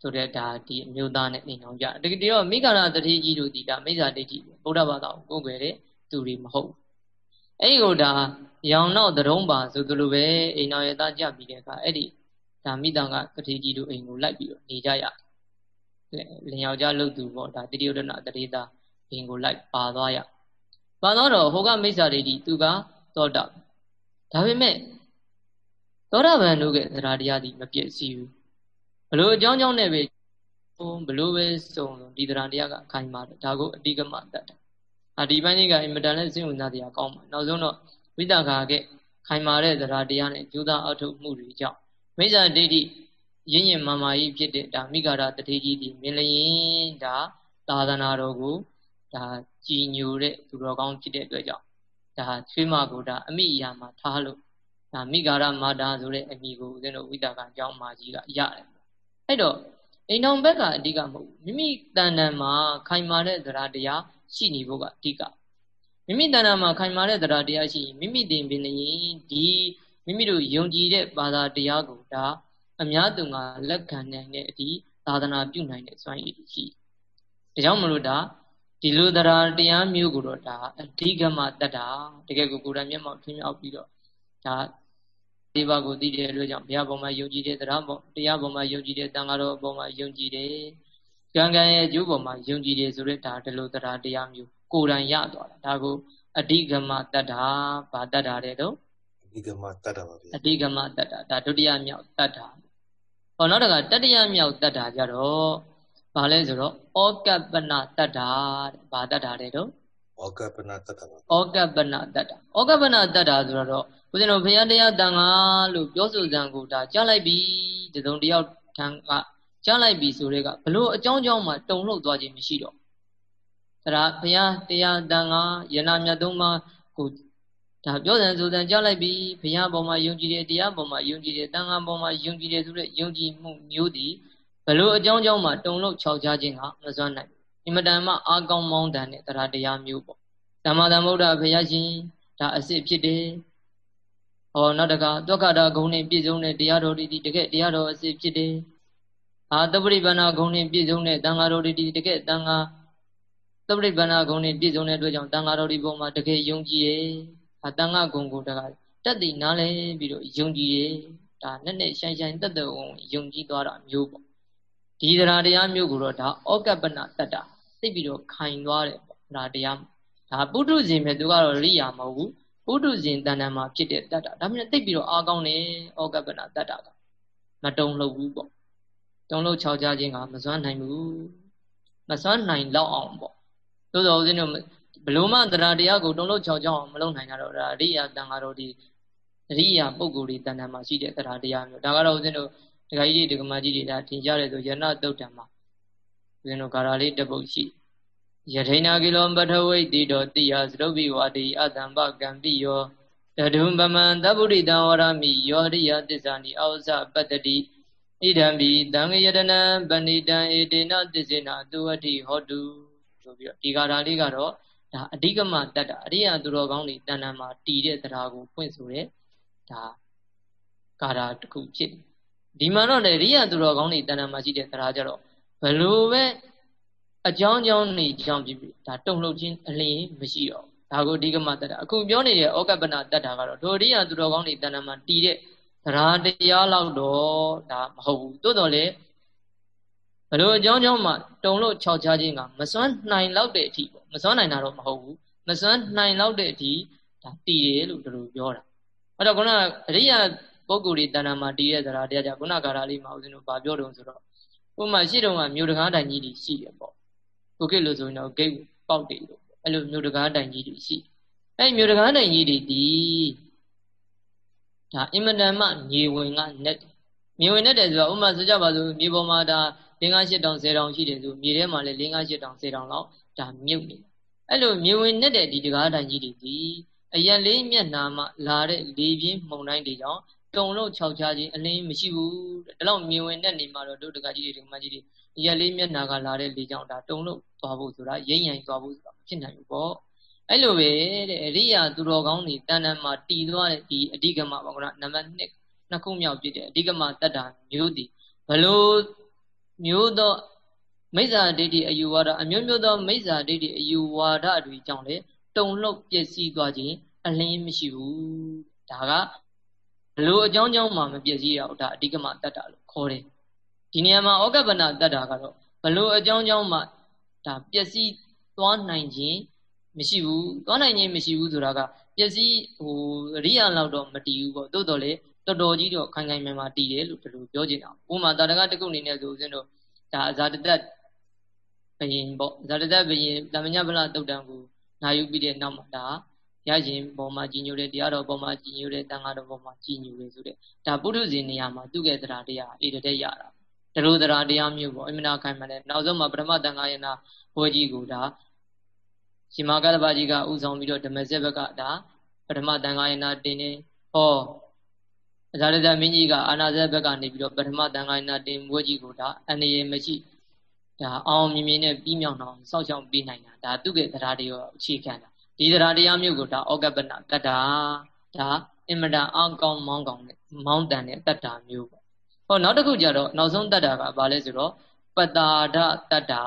A: ဆိုတဲ့ဒါဒီအမျိုးသားနဲ့အိမ်အောင်ကြတကယ်တော့မိဂါရတတိကြီးတို့ဒီဒါမိစ္ဆာဒိဋ္ဌိဗုဒ္ဓဘာသာကိုကိုယ်ွယ်တဲ့သူတွေမဟုတ်အဲ့ဒီကိုဒါရောင်တော့တရုံးပါဆိုသလိုပဲအိမ်တော်ရသားကြပြီးတဲ့အခါအဲ့ဒီဒါမိတန်ကတတိကြီးတို့အိမ်ကိုလိုက်ပြီးတော့နေကြရလင်ယောက်ျားလုတ်သူပေါ့ဒါတိရိယဒနာတတိသားအိမ်ကိုလိုက်ပါသွားရပါတော့ဟိုကမိစ္ဆာဒိဋ္ဌိသူကသောတာဒါပေမဲ့သောတာပန်တို့ကသရာတရားဒီမပြည့်စည်ဘူး ဘလို့အကြောင်းကြောင့်နဲ့ပဲဘလို့ပဲစုံဒီသရာတရားကအခိုင်ပါတယ်ဒါကိုအတိကမတတ်တယ်အာဒီပိုင်းကြီးကအင်မတန်နဲ့စိတ်ဝင်စားစရာကောင်းပါနောက်ဆုံးတော့ဝိတခါကခိုင်မာတဲ့သရာတရားနဲ့ကျူးသားအထုမှုတွေကြောင့်မိစ္ဆာဒိဋ္ဌိရင်းရင်မာမာကြီးဖြစ်တဲ့ဒါမိဂါရတတိကြီးဒီမင်းလျင်ဒါသာသနာတော်ကိုဒါကြည်ညိုတဲ့သူတော်ကောင်းဖြစ်တဲ့အတွက်ကြောင့်ဒါချွေးမကိုဒါအမိအရာမှာထားလို့ဒါမိဂါရမာတာဆိုတဲ့အမည်ကိုဦးဇင်းတို့ဝိတာကအကြောင်းမာကြီးကရတယ် အဲ့တော့အိမ်တော်ဘက်ကအဓိကမဟုတ်ဘူးမိမိတန်တန်မှာခိုင်မာတဲ့သရာတရားရှိနေဖို့ကအဓိကမိမိတဏ္ဍာမှာခိုင်မာတဲ့တရားတရားရှိရင်မိမိတင်ပင်နေဒီမိမိတို့ယုံကြည်တဲ့ဘာသာတရားကိုဒါအများသူကလက်ခံနိုင်တဲ့အထိသာသနာပြုနိုင်တဲ့စွမ်းရည်ရှိဒါကြောင့်မလို့ဒါဒီလိုတရားတရားမျိုးကိုတော့ဒါအဓိကမတတ်တာတကယ်ကိုကိုယ်တိုင်မျက်မှောက်ထွင်းမြောက်ပြီးတော့ဒါ ဒီဘကိုသိတဲ့အတွက်ကြောင့်ဘုရားပေါ်မှာယုံကြည်တဲ့တရားပေါ်တရားပေါ်မှာယုံကြည်တဲ့တန်ဃာတော်ပေါ်မှာယုံကြည်တယ်ကံကံရဲ့အကျိုးပေါ်မှာယုံကြည်တယ်ဆိုတဲ့ဒါဒီလိုတရားတရားမျိုးကိုယ်တိုင်ရသွားတာဒါကိုအဓိကမတတ္တာဗာတတ္တာတဲ့တော့
B: အဓိကမတတ္တာပါဗျာ
A: အဓိကမတတ္တာဒါဒုတိယမြောက်တတ္တာဟောနောက်တကတတိယမြောက်တတ္တာကြတော့ဘာလဲဆိုတော့ဩကပ္ပနတတ္တာတဲ့ဘာတတ္တာလဲတော့
B: ဩကပ္ပနတတ္တာပါ
A: ဩကပ္ပနတတ္တာဩကပ္ပနတတ္တာဆိုတော့ ဦးဇင်းတို့ဘုရားတရားတန်ခါလို့ပြောဆိုစံကိုဒါကြားလိုက်ပြီတစုံတယောက်ထံကကြားလိုက်ပြီဆိုတဲ့ကဘလို့အကြောင်းကြောင်းမှတုံ့လှုပ်သွားခြင်းမရှိတော့ဒါဘုရားတရားတန်ခါယနာမြတ်သုံးပါးကိုဒါပြောစံဆိုစံကြားလိုက်ပြီဘုရားပေါ်မှာယုံကြည်တယ်တရားပေါ်မှာယုံကြည်တယ်တန်ခါပေါ်မှာယုံကြည်တယ်ဆိုတဲ့ယုံကြည်မှုမျိုးဒီဘလို့အကြောင်းကြောင့်မှတုံ့လှုပ်ခြောက်ခြားခြင်းကမစွမ်းနိုင်အင်မတန်မှအာကောင်းမောင်းတန်တဲ့တရားတရားမျိုးပေါ့သမ္မာသမ္ဗုဒ္ဓဘုရားရှင်ဒါအစ်စ်ဖြစ်တယ် ဟောနောက်တကဒုက္ခတာဂုဏ်နဲ့ပြည့်စုံတဲ့တရားတော်တွေဒီတကယ်တရားတော်အစ်စ်ဖြစ်တယ်အာသပရိပန္နာဂုဏ်နဲ့ပြည့်စုံတဲ့တန်ဃာတော်တွေဒီတကယ်တန်ဃာသပရိပန္နာဂုဏ်နဲ့ပြည့်စုံတဲ့အတွက်ကြောင့်တန်ဃာတော်ဒီပုံမှာတကယ်ယုံကြည်ရဲ့အတန်ဃာဂုဏ်ကိုတကတက်တည်နားလဲပြီးတော့ယုံကြည်ရဲ့ဒါနဲ့နဲ့ရှိုင်ရှိုင်တက်တဲ့ဝင်ယုံကြည်သွားတာမျိုးပေါ့ဒီတရားတရားမျိုးကိုတော့ဒါဩကပ္ပနတတ္တာသိပြီးတော့ခိုင်သွားတယ်ပေါ့ဒါတရားဒါပုထုဇဉ်ပဲသူကတော့ရိယာမဟုတ်ဘူး ပုထုဇဉ်တဏ္ဍာမှာဖြစ်တဲ့တတ္တာဒါမှမဟုတ်သိပြီးတော့အားကောင်းတယ်ဩကပ္ပနတတ္တာကမတုံလို့ဘူးပေါ့တုံလို့ခြောက်ကြခြင်းကမစွမ်းနိုင်ဘူးမစွမ်းနိုင်လောက်အောင်ပေါ့သို့တော်ဦးဇင်းတို့ဘလို့မှတရားတရားကိုတုံလို့ခြောက်ကြအောင်မလုပ်နိုင်တာတော့ဒါရိယာတန်ဃာတော်ဒီရိယာပုဂ္ဂိုလ်ဒီတဏ္ဍာမှာရှိတဲ့တရားတရားမျိုးဒါကတော့ဦးဇင်းတို့ဒကာကြီးတွေဒကာမကြီးတွေဒါထင်ကြတယ်ဆိုယနာတုတ်တံမှာဦးဇင်းတို့ကာရာလေးတပုတ်ရှိယ ထိနာကိလောပထဝိတိတောတိယသရုပ်ပိဝါတိအတံပကံတိယောတဒုံပမံသဗ္ဗုရိတံဝရမိယောရိယသစ္စာနိအောဇပတ္တိဣဒံဘိတံယတနံပဏိတံဧတေနသစ္စေနသူဝတိဟောတုဆိုပြီးတော့ဒီကာရာလေးကတော့ဒါအဓိကမတတ်တာအရိယသူတော်ကောင်းတွေတဏ္ဍာမှာတည်တဲ့တရားကိုဖွင့်ဆိုတဲ့ဒါကာရာတစ်ခုဖြစ်ဒီမှာတော့လေရိယသူတော်ကောင်းတွေတဏ္ဍာမှာရှိတဲ့တရားကြတော့ဘလို့ပဲ အကြောင်းကြောင်းနေကြောင်းဖြစ်ဖြစ်ဒါတုံ့လှုပ်ခြင်းအလင်းမရှိတော့ဒါကိုအဓိကမတတ်တာအခုပြောနေတဲ့ဩကပ္ပနာတတ်တာကတော့ဒိုရိယသူတော်ကောင်းတွေတဏ္ဍာမှာတည်တဲ့တရားတရားလောက်တော့ဒါမဟုတ်ဘူးတိုးတော်လေဘလို့အကြောင်းကြောင့်မှတုံလို့ခြောက်ချခြင်းကမစွမ်းနိုင်လောက်တဲ့အထိပေါ့မစွမ်းနိုင်တာတော့မဟုတ်ဘူးမစွမ်းနိုင်လောက်တဲ့အထိဒါတည်တယ်လို့ဒီလိုပြောတာအဲ့တော့ခုနအရိယာပုဂ္ဂိုလ်တွေတဏ္ဍာမှာတည်တဲ့တရားတရားကြခုနကာရာလေးမှာဦးဇင်းတို့ဗာပြောတုံဆိုတော့ဥပမာရှိတုံကမြို့တကားတိုင်ကြီးတွေရှိတယ်ပေါ့ ကိုကိလို့ဆိုရင်တော့ဂိတ်ပေါက်တယ်လို့အဲ့လိုမြို့တကားတိုင်ကြီးတွေရှိအဲ့မြို့တကားတိုင်ကြီးတွေဒီဒါအင်မတန်မှမြေဝင်ကနဲ့မြေဝင်နဲ့တယ်ဆိုတော့ဥပမာဆိုကြပါစို့မြေပေါ်မှာဒါ5 8တောင်10တောင်ရှိတယ်ဆိုမြေထဲမှာလည်း5 8တောင်10တောင်လောက်ဒါမြုပ်နေအဲ့လိုမြေဝင်နဲ့တဲ့ဒီတကားတိုင်ကြီးတွေဒီအရန်လေးမျက်နာမှလာတဲ့လေပြင်းမှုန်တိုင်းတွေကြောင့်တုံလို့ခြောက်ချခြင်းအလင်းမရှိဘူးဒါလောက်မြင်ဝင်တဲ့နေမှာတော့တို့တကကြီးတွေဒီမကြီးတွေ ရက်လေးမျက်နာကလာတဲ့လေကြောင့်ဒါတုံလို့သွားဖို့ဆိုတာရိမ့်ရိုင်သွားဖို့ဆိုတာမဖြစ်နိုင်ဘူးပေါ့အဲ့လိုပဲတဲ့အရိယာသူတော်ကောင်းတွေတဏ္ဍမှာတည်သွားတဲ့ဒီအဓိကမပေါ့ကွာနံပါတ်1နှစ်ခုမြောက်ဖြစ်တဲ့အဓိကမတတ္တာမျိုးတည်ဘလို့မျိုးသောမိစ္ဆာဒိဋ္ဌိအယူဝါဒအမျိုးမျိုးသောမိစ္ဆာဒိဋ္ဌိအယူဝါဒတွေကြောင့်လေတုံလှုပ်ပျက်စီးသွားခြင်းအလင်းမရှိဘူးဒါကဘလို့အကြောင်းကြောင့်မှမပျက်စီးရအောင်ဒါအဓိကမတတ္တာလို့ခေါ်တယ် ဒီနေရာမှာဩကပနာတတ္တာကတော့ဘလို့အကြောင်းကြောင့်မှဒါပျက်စီးသွားနိုင်ခြင်းမရှိဘူးသွားနိုင်ခြင်းမရှိဘူးဆိုတာကပျက်စီးဟိုရိယာလောက်တော့မတည်ဘူးပေါ့တိုးတော်လေတော်တော်ကြီးတော့ခိုင်ခိုင်မာမာတည်တယ်လို့ဒီလိုပြောချင်တာဥမာတာတကတကုအနေနဲ့ဆိုဦးဇင်းတို့ဒါအဇာတတဘယင်ပေါ့ဇာတတဘယင်တမညဗလတုတ်တံကိုနာယူပြီးတဲ့နောက်မှာဒါရရင်ပေါ်မှာကြီးညိုတဲ့တရားတော်ပေါ်မှာကြီးညိုတဲ့တန်ခါတော်ပေါ်မှာကြီးညိုတယ်ဆိုတဲ့ဒါပုထုဇဉ်နေရာမှာသူ့ရဲ့တရားတရားအေးတဲ့ရတာ တရိုးတရားတရားမျိုးပေါ့အမြနာခိုင်မှလည်းနောက်ဆုံးမှာပထမတန်ခါယနာဘွဲကြီးကိုဒါရှင်မာကတပါကြီးကဥဆောင်ပြီးတော့ဓမ္မစက်ဘက်ကဒါပထမတန်ခါယနာတင်နေဟောအဇာရဇမင်းကြီးကအာနာဇက်ဘက်ကနေပြီးတော့ပထမတန်ခါယနာတင်ဘွဲကြီးကိုဒါအနေရမရှိဒါအောင်မြင်မြင်နဲ့ပြီးမြောက်အောင်စောင့်ရှောက်ပေးနိုင်တာဒါသူ့ရဲ့တရားတွေရောအခြေခံတာဒီတရားတရားမျိုးကိုဒါဩကပနတတ္တာဒါအင်မတန်အောင်းကောင်းမောင်းကောင်းတဲ့မောင်းတန်တဲ့တတ္တာမျိုးပေါ့ ဟောနောက်တစ်ခုကြတော့နောက်ဆုံးတတ္တာကဘာလဲဆိုတော့ပတာဒတတ္တာ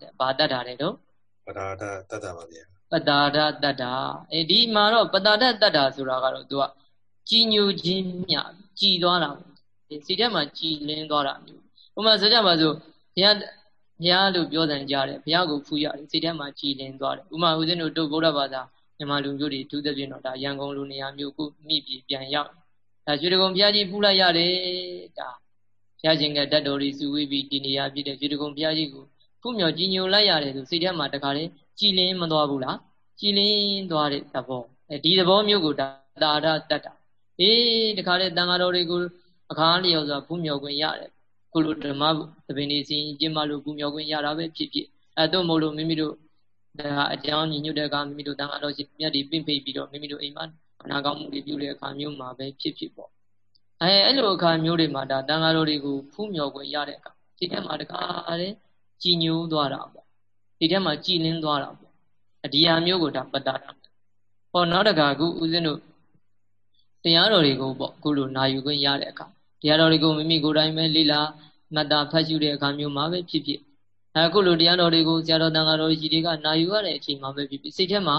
A: တဲ့ဘာတတ္တာလဲတော့
B: ပတာဒတတ္တာပါဗျာ
A: ပတာဒတတ္တာအဲဒီမှာတော့ပတာဒတတ္တာဆိုတာကတော့သူကကြည်ညိုခြင်းမြကြည်သွားတာစိတ်ထဲမှာကြည်လင်းသွားတာမျိုးဥပမာဆိုကြပါစို့ဘုရားဘုရားလို့ပြောတယ်ကြားတယ်ဘုရားကိုဖူးရတယ်စိတ်ထဲမှာကြည်လင်သွားတယ်ဥမာဦးဇင်းတို့တို့ဗုဒ္ဓဘာသာမြန်မာလူမျိုးတွေအထူးသဖြင့်တော့ဒါရန်ကုန်လူနေရာမျိုးခုမိပြီးပြန်ရောက် ဒါရွှေတကုံဘုရားကြီးပူလိုက်ရတယ်ဒါဘုရားရှင်ကတတ်တော်ကြီးစုဝေးပြီးဒီနေရာပြည့်တဲ့ရွှေတကုံဘုရားကြီးကိုဖူးမြော်ကြီးညိုလိုက်ရတယ်ဆိုစိတ်ထဲမှာတခါလေကြည်လင်းမသွားဘူးလားကြည်လင်းသွားတဲ့သဘောအဲဒီသဘောမျိုးကိုဒါတာရတတ်တာအေးတခါလေတန်ဃာတော်တွေကိုအခါလျော်စွာဖူးမြော်ခွင့်ရတယ်ခုလိုဓမ္မသဘင်နေစဉ်ကျင့်မလို့ဖူးမြော်ခွင့်ရတာပဲဖြစ်ဖြစ်အဲတို့မို့လို့မိမိတို့ဒါအကြောင်းညီညွတ်တဲ့အခါမိမိတို့တန်ခါတော်ရှင်မြတ်ဒီပင့်ဖိတ်ပြီးတော့မိမိတို့အိမ်မှာ နာကောင်းမှုတွေပြုတဲ့အခါမျိုးမှာပဲဖြစ်ဖြစ်ပေါ့အဲအဲ့လိုအခါမျိုးတွေမှာဒါတန်ခါတော်တွေကိုဖူးမြော်ခွင့်ရတဲ့အခါဒီထဲမှာတခါလေကြည်ညိုသွားတာပေါ့ဒီထဲမှာကြည်လင်းသွားတာပေါ့အဒီယာမျိုးကိုဒါပတ္တာဟောနောက်တခါခုဦးဇင်းတို့တရားတော်တွေကိုပေါ့ခုလိုနာယူခွင့်ရတဲ့အခါတရားတော်တွေကိုမိမိကိုယ်တိုင်ပဲလေ့လာမှတ်သားဖတ်ရှုတဲ့အခါမျိုးမှာပဲဖြစ်ဖြစ်အခုလိုတရားတော်တွေကိုဆရာတော်တန်ခါတော်ကြီးတွေကနာယူရတဲ့အချိန်မှာပဲဖြစ်ဖြစ်စိတ်ထဲမှာ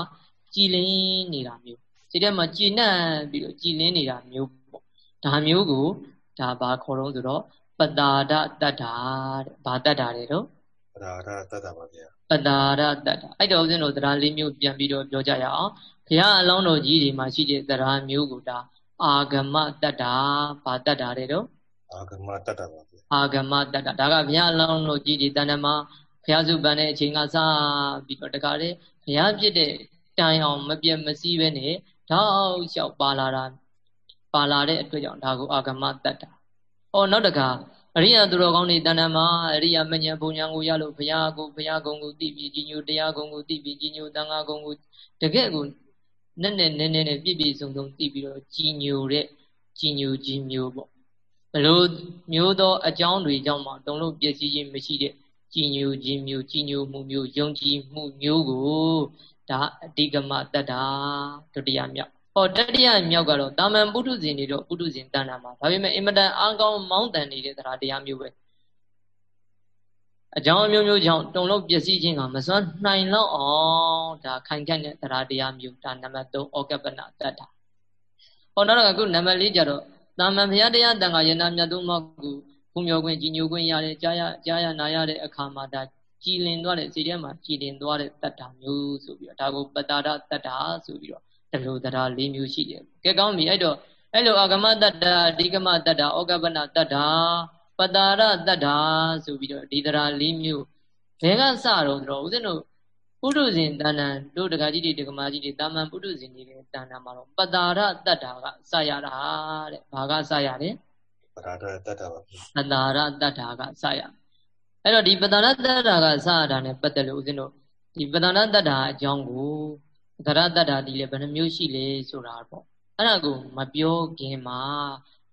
A: ကြည်လင်းနေတာမျိုး စိတ်ထဲမှာကြည်နပ်ပြီးတော့ကြည်လင်းနေတာမျိုးပေါ့ဒါမျိုးကိုဒါဘာခေါ်တော့ဆိုတော့ပတာဒတတ္တာတဲ့ဘာတတ္တာတဲ့တော့
B: ပတာဒတတ္တာပါဗျာ
A: ပတာဒတတ္တာအဲ့တော့ဦးဇင်းတို့တရားလေးမျိုးပြန်ပြီးတော့ပြောကြရအောင်ဘုရားအလောင်းတော်ကြီးတွေမှာရှိတဲ့တရားမျိုးကိုဒါအာဂမတတ္တာဘာတတ္တာတဲ့တော့
B: အာဂမတတ္တာပါ
A: အာဂမတတ္တဒါကဘုရားအလောင်းတို့ကြည်ဒီတဏ္ဍမှာဘုရားစုပန်တဲ့အချိန်ကစပြီးတော့တခါလေဘုရားပြစ်တဲ့တိုင်အောင်မပြတ်မစည်းပဲနဲ့ တောက်လျှောက်ပါလာတာပါလာတဲ့အတွက်ကြောင့်ဒါကိုအာဂမတတ္တ။အော်နောက်တခါအရိယသူတော်ကောင်းတွေတဏ္ဍမှာအရိယမဉ္ဇဉ်ဘုံညာကိုရလို့ဘုရားကိုဘုရားကုံကိုသိပြီးကြီးညိုတရားကုံကိုသိပြီးကြီးညိုတန်ခါကုံကိုတကယ့်ကိုနဲ့နဲ့နဲ့နဲ့ပြည့်ပြည့်စုံစုံသိပြီးတော့ကြီးညိုတဲ့ကြီးညိုခြင်းမျိုးပေါ့ဘလို့မျိုးသောအကြောင်းတွေကြောင့်မှတုံလို့ပျက်စီးခြင်းမရှိတဲ့ကြည်ညိုခြင်းမျိုးကြည်ညိုမှုမျိုးယုံကြည်မှုမျိုးကို ဒါအတိကမတတ္တာဒုတိယမြောက်ဟောတတိယမြောက်ကတော့တာမန်ပုထုဇဉ်တွေတော့ပုထုဇဉ်တဏ္ဍာမှာဒါပေမဲ့အင်မတန်အားကောင်းမောင်းတန်နေတဲ့တရားတရားမျိုးပဲအကြောင်းအမျိုးမျိုးကြောင့်တုံလို့ပျက်စီးခြင်းကမစွမ်းနိုင်လောက်အောင်ဒါခိုင်ခန့်တဲ့တရားတရားမျိုးဒါနံပါတ်3ဩကပနတတ္တာဟောနောက်တော့အခုနံပါတ်4ကျတော့တာမန်ဘုရားတရားတန်ခါယန္တာမြတ်သုံးပါးကိုဖုံမျောခွင့်ကြီးညိုခွင့်ရတယ်ကြားရကြားရနာရတဲ့အခါမှာဒါ ကြည်လင်သွားတဲ့စိတ်ထဲမှာကြည်လင်သွားတဲ့တတ္တာမျိုးဆိုပြီးတော့ဒါကိုပတ္တာရတတ္တာဆိုပြီးတော့တလူတရား၄မျိုးရှိတယ်ကဲကောင်းပြီအဲ့တော့အဲ့လိုအာဂမတတ္တာအဓိကမတတ္တာဩကပနတတ္တာပတ္တာရတတ္တာဆိုပြီးတော့ဒီတရား၄မျိုးဘယ်ကစတော့ဆိုတော့ဦးဇင်းတို့ပုထုဇဉ်တဏ္ဍတို့ဒကာကြီးတွေဒကမာကြီးတွေတာမန်ပုထုဇဉ်တွေတဏ္ဍမှာတော့ပတာရတတ္တာကစရတာတဲ့ဘာကစရတယ်
B: ပတာရတတ္တာပါ
A: ပတာရတတ္တာကစရ အဲ့တော့ဒီပတာရတတ္တာကစရတာ ਨੇ ပတ်သက်လို့ဦးဇင်းတို့ဒီပတာရတတ္တာအကြောင်းကိုသရတတ္တာဒီလေဘယ်နှမျိုးရှိလဲဆိုတာပေါ့အဲ့ဒါကိုမပြောခင်မှာ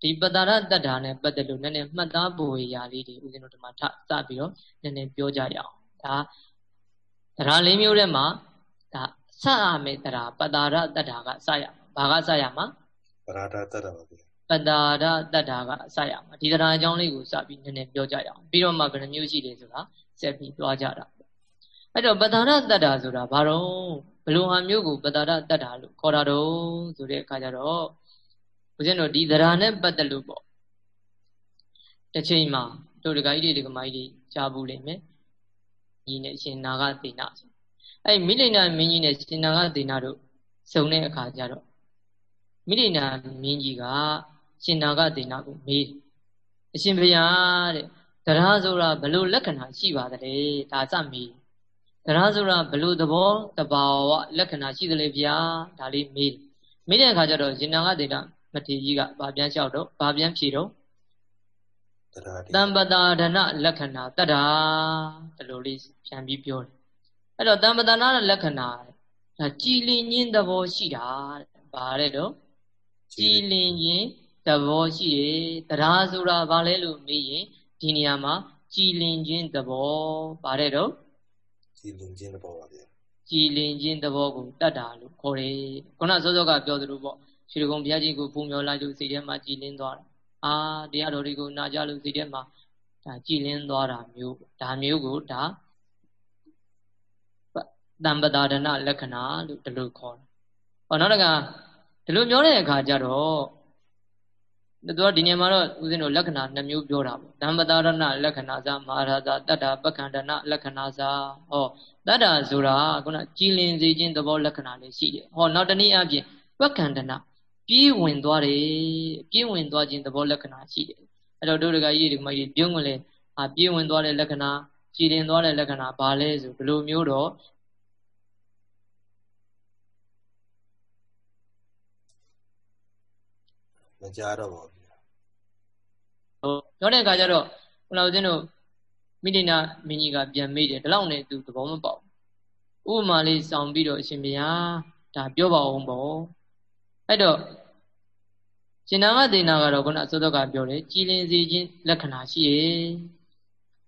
A: ဒီပတာရတတ္တာ ਨੇ ပတ်သက်လို့နည်းနည်းမှတ်သားဖို့ရာလေးတွေဦးဇင်းတို့ဒီမှာထစပြီးတော့နည်းနည်းပြောကြရအောင်ဒါတရားလေးမျိုးထဲမှာဒါစရမယ်တရားပတာရတတ္တာကစရမှာဘာကစရမှာ
B: ပရာဒတတ္တာပါဗျ
A: ပတာရတတ္တာကစရမှာဒီတရားအကြောင်းလေးကိုစပြီးနည်းနည်းပြောကြရအောင်ပြီးတော့မှဘယ်နှမျိုးရှိလဲဆိုတာဆက်ပြီးသွားကြတာအဲ့တော့ပတာရတတ္တာဆိုတာဘာတော့ဘလို့ဟာမျိုးကိုပတာရတတ္တာလို့ခေါ်တာတော့ဆိုတဲ့အခါကျတော့ဦးဇင်းတို့ဒီတရားနဲ့ပတ်သက်လို့ပေါ့တစ်ချိန်မှာတို့ဒကာကြီးတွေဒကာမကြီးတွေကြားဘူးလိမ့်မယ်ကြီးနဲ့ရှင်နာဂသေနဆိုအဲ့မိလိန်နာမင်းကြီးနဲ့ရှင်နာဂသေနတို့စုံတဲ့အခါကျတော့မိလိန်နာမင်းကြီးက ရှင်နာဂသေနကိုမေးတယ်အရှင်ဘုရားတဲ့တရားဆိုတာဘလို့လက္ခဏာရှိပါသလဲဒါစမေးတရားဆိုတာဘလို့သဘောတဘာဝလက္ခဏာရှိသလဲဗျာဒါလေးမေးတယ်မေးတဲ့အခါကျတော့ရှင်နာဂသေနမထေကြီးကဗာပြန်လျှောက်တော့ဗာပြန်ဖြေတော့တံပတာဒနလက္ခဏာတတ္တာဒီလိုလေးပြန်ပြီးပြောတယ်အဲ့တော့တံပတာနာလက္ခဏာဒါကြည်လင်ခြင်းသဘောရှိတာဗါတဲ့တော့ကြည်လင်ခြင်း သဘောရှိတယ်တရားဆိုတာဗာလဲလို့မေးရင်ဒီနေရာမှာကြည်လင်ခြင်းသဘောဗါတဲ့တော့
B: ကြည်လင်ခြင်းသဘောပါဗျာ
A: ကြည်လင်ခြင်းသဘောကိုတတ်တာလို့ခေါ်တယ်ခုနစောစောကပြောသလိုပေါ့ရွှေကုံဘုရားကြီးကိုဖုံမျောလိုက်လို့စိတ်ထဲမှာကြည်လင်သွားတယ်အာတရားတော်တွေကိုနာကြလို့စိတ်ထဲမှာဒါကြည်လင်းသွားတာမျိုးဒါမျိုးကိုဒါတံပတာဒနာလက္ခဏာလို့ဒီလိုခေါ်တယ်။ဟောနောက်တကဒီလိုပြောတဲ့အခါကျတော့ သူကဒီနေရာမှာတော့ဦးဇင်းတို့လက္ခဏာနှမျိုးပြောတာပေါ့ဓမ္မတာရဏလက္ခဏာစာမဟာရာဇတတ္တာပက္ခန္တနာလက္ခဏာစာဟောတတ္တာဆိုတာခုနကြည်လင်စေခြင်းသဘောလက္ခဏာလေးရှိတယ်ဟောနောက်တနည်းအားဖြင့်ပက္ခန္တနာပြေးဝင်သွားတယ်ပြေးဝင်သွားခြင်းသဘောလက္ခဏာရှိတယ်အဲ့တော့တို့တကကြီးဒီမှာကြီးပြုံးကလေးအာပြေးဝင်သွားတဲ့လက္ခဏာကြည်လင်သွားတဲ့လက္ခဏာဘာလဲဆိုဘယ်လိုမျိုးတော့
B: မကြားတော့ပါဘူး
A: ဟုတ် ပြောတဲ့အခါကျတော့ခုနကဦးဇင်းတို့မိဒိနာမင်းကြီးကပြန်မေးတယ်ဒီလောက်နဲ့သူသဘောမပေါက်ဥပမာလေးစောင့်ပြီးတော့အရှင်ဘုရားဒါပြောပါအောင်ပေါ့အဲ့တော့ရှင်နာမဒေနာကတော့ခုနအစောတော့ကပြောတယ်ကြည်လင်စေခြင်းလက္ခဏာရှိရဲ့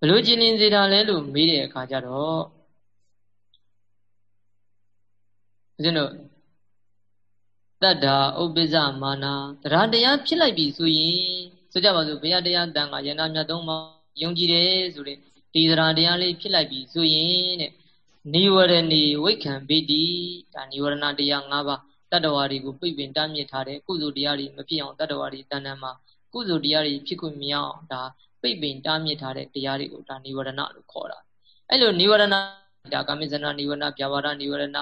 A: ဘလို့ကြည်လင်စေတာလဲလို့မေးတဲ့အခါကျတော့ဦးဇင်းတို့တတ္တာဥပ္ပဇမာနာတရားတရားဖြစ်လိုက်ပြီဆိုရင် ဆိုကြပါစို့ဘုရားတရားတန်ခါယန္တာမြတ်သုံးပါယုံကြည်တယ်ဆိုတဲ့ဒီတရားတရားလေးဖြစ်လိုက်ပြီဆိုရင်တဲ့နိဝရဏီဝိခံပိတိဒါနိဝရဏတရား၅ပါးတတ္တဝါတွေကိုပြိပင်တားမြစ်ထားတဲ့ကုသိုလ်တရားတွေမဖြစ်အောင်တတ္တဝါတွေတဏ္ဍာမှာကုသိုလ်တရားတွေဖြစ်ခွင့်မရအောင်ဒါပြိပင်တားမြစ်ထားတဲ့တရားတွေကိုဒါနိဝရဏလို့ခေါ်တာအဲ့လိုနိဝရဏဒါကာမိဇနာနိဝရဏဗျာပါဒနိဝရဏ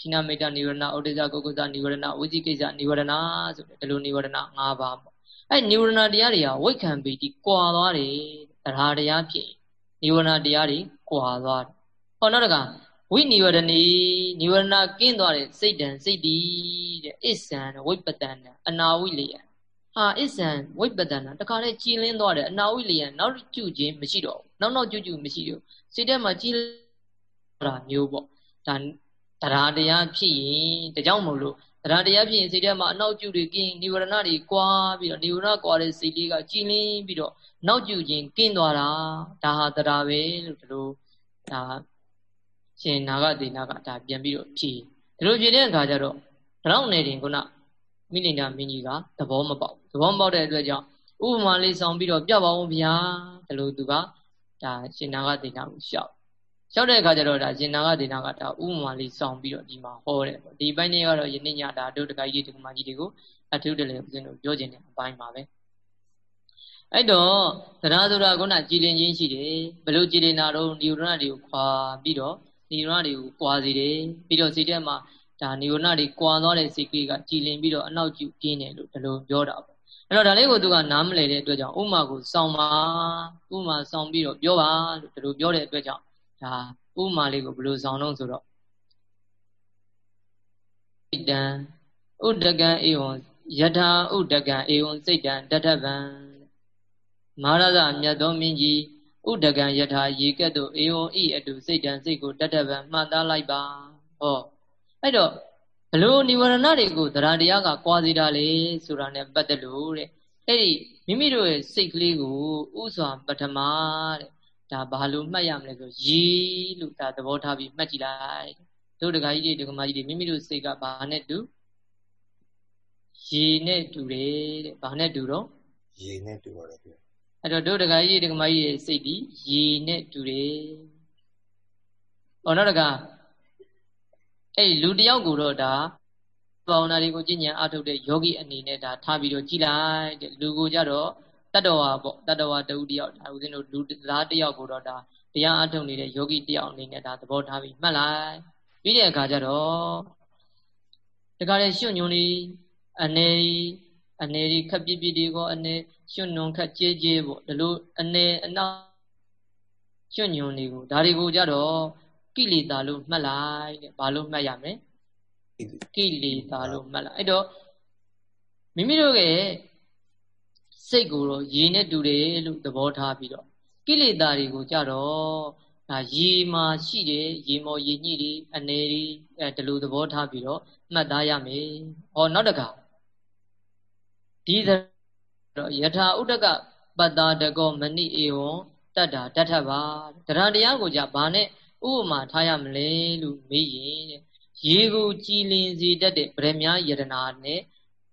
A: ခိနမိတနိဝရဏဩဒိဇကုက္ကုဇနိဝရဏဝိဇိကိစ္စနိဝရဏဆိုတဲ့ဒီလိုနိဝရဏ၅ပါးပေါ့ အဲ့နိဝရဏတရားတွေကဝိခံပေတိကွာသွားတယ်တရားတရားဖြစ်နိဝရဏတရားတွေကွာသွားတယ်ဟောနောက်တကဝိနိဝရဏီနိဝရဏကင်းသွားတဲ့စိတ်တံစိတ်တီတဲ့အစ္ဆံဝိပတန်အနာဝိလယဟာအစ္ဆံဝိပတန်တခါလေကြည်လင်းသွားတယ်အနာဝိလယနောက်ကျခြင်းမရှိတော့ဘူးနောက်နောက်ကျကျမရှိတော့စိတ်ထဲမှာကြည်တာမျိုးပေါ့ဒါတရားတရားဖြစ်ရင်ဒါကြောင့်မို့လို့ တရားတရားဖြစ်ရင်စိတ်ထဲမှာအနောက်ကျတွေကင်းនិဝရဏတွေကွာပြီးတော့និဝရဏကွာတဲ့စိတ်လေးကကြည်လင်းပြီးတော့နောက်ကျခြင်းကင်းသွားတာဒါဟာတရားပဲလို့ဒီလိုဒါရှင်နာဂဒေနာကဒါပြန်ပြီးတော့ဖြေဒီလိုဖြေတဲ့အခါကျတော့တောင်းနေတင်ခုနမိလိန်နာမင်းကြီးကသဘောမပေါက်သဘောမပေါက်တဲ့အတွက်ကြောင့်ဥပမာလေးဆောင်ပြီးတော့ပြပါအောင်ဗျာဒီလိုသူကဒါရှင်နာဂဒေနာကိုရှောက် လျှောက်တဲ့အခါကျတော့ဒါရှင်နာကဒေနာကဒါဥမာလေးစောင့်ပြီးတော့ဒီမှာဟောတယ်ပေါ့ဒီပိုင်းလေးကတော့ယနေ့ညဒါတို့တကကြီးဒီကမကြီးတွေကိုအထုတလည်းဦးဇင်းတို့ပြောခြင်းတဲ့အပိုင်းပါပဲအဲ့တော့တရားဆိုတာခုနကြည်လင်ခြင်းရှိတယ်ဘလို့ကြည်လင်တာတော့နိဝရဏတွေကိုခွာပြီးတော့နိဝရဏတွေကိုကွာစေတယ်ပြီးတော့စိတ်ထဲမှာဒါနိဝရဏတွေကွာသွားတဲ့စိတ်ကလေးကကြည်လင်ပြီးတော့အနောက်ကျပြင်းတယ်လို့ဒီလိုပြောတာပေါ့အဲ့တော့ဒါလေးကိုသူကနားမလည်တဲ့အတွက်ကြောင့်ဥမာကိုစောင့်ပါဥမာစောင့်ပြီးတော့ပြောပါလို့ဒီလိုပြောတဲ့အတွက်ကြောင့် ဒါဥမာလေးကိုဘယ်လိုဆောင်တော့ဆိုတော့စိတ်တံဥဒကံဧဝံယထာဥဒကံဧဝံစိတ်တံတထဗံမဟာရသမြတ်သောမင်းကြီးဥဒကံယထာရေကဲ့သို့ဧဝံဤအတုစိတ်တံစိတ်ကိုတထဗံမှတ်သားလိုက်ပါဟောအဲ့တော့ဘလို့និဝရဏတွေကိုတရားတရားကကွာစီတာလေဆိုတာ ਨੇ ပတ်သက်လို့တဲ့အဲ့ဒီမိမိတို့ရဲ့စိတ်ကလေးကိုဥစွာပထမတဲ့ ဒါဘာလို့မှတ်ရမလဲဆိုရေလို့ဒါသဘောထားပြီးမှတ်ကြည့်လိုက်တို့တခါကြီးတွေဒကမကြီးတွေမိမိတို့စိတ်ကဘာနဲ့တူရေနဲ့တူတယ်တဲ့ဘာနဲ့တူတော့
B: ရေနဲ့တူပါတယ်ဗျ
A: အဲ့တော့တို့တခါကြီးဒကမကြီးတွေစိတ်ဒီရေနဲ့တူတယ်ဟောနောက်တခါအဲ့လူတယောက်ကိုတော့ဒါဘာဝနာတွေကိုကျင့်ကြံအားထုတ်တဲ့ယောဂီအနေနဲ့ဒါထားပြီးတော့ကြည်လိုက်တဲ့လူကိုကြတော့ တတ္တဝါပေါ့တတ္တဝါတဦးတယောက်ဒါဦးဇင်းတို့လူသားတယောက်ကိုတော့ဒါတရားအထုတ်နေတဲ့ယောဂီတယောက်အနေနဲ့ဒါသဘောထားပြီးမှတ်လိုက်ပြီးတဲ့အခါကျတော့တခါလေရွှွညွန်လေးအနေအနေဒီခက်ပြပြဒီကောအနေရွှွညွန်ခက်ကြဲကြဲပေါ့ဒီလိုအနေအနောက်ရွှွညွန်တွေကိုဒါတွေကိုကြတော့ကိလေသာလို့မှတ်လိုက်တဲ့ဘာလို့မှတ်ရမလဲကိလေသာလို့မှတ်လိုက်အဲ့တော့မိမိတို့ရဲ့ စိတ်ကိုတော့ရေနဲ့တူတယ်လို့သဘောထားပြီးတော့ကိလေသာတွေကိုကြတော့ဒါရေမှာရှိတယ်ရေမော်ရေညှိတွေအနေတွေအဲဒီလိုသဘောထားပြီးတော့မှတ်သားရမယ်။ဟောနောက်တကဒီတော့ယထာဥဒကပတ္တာတကောမဏိဧဝံတတ္တာတထဘာတရားတရားကိုကြဘာနဲ့ဥပမာထားရမလဲလို့မေးရင်ရေကိုကြည်လင်စေတတ်တဲ့ဗရမ ्या ယတနာနဲ့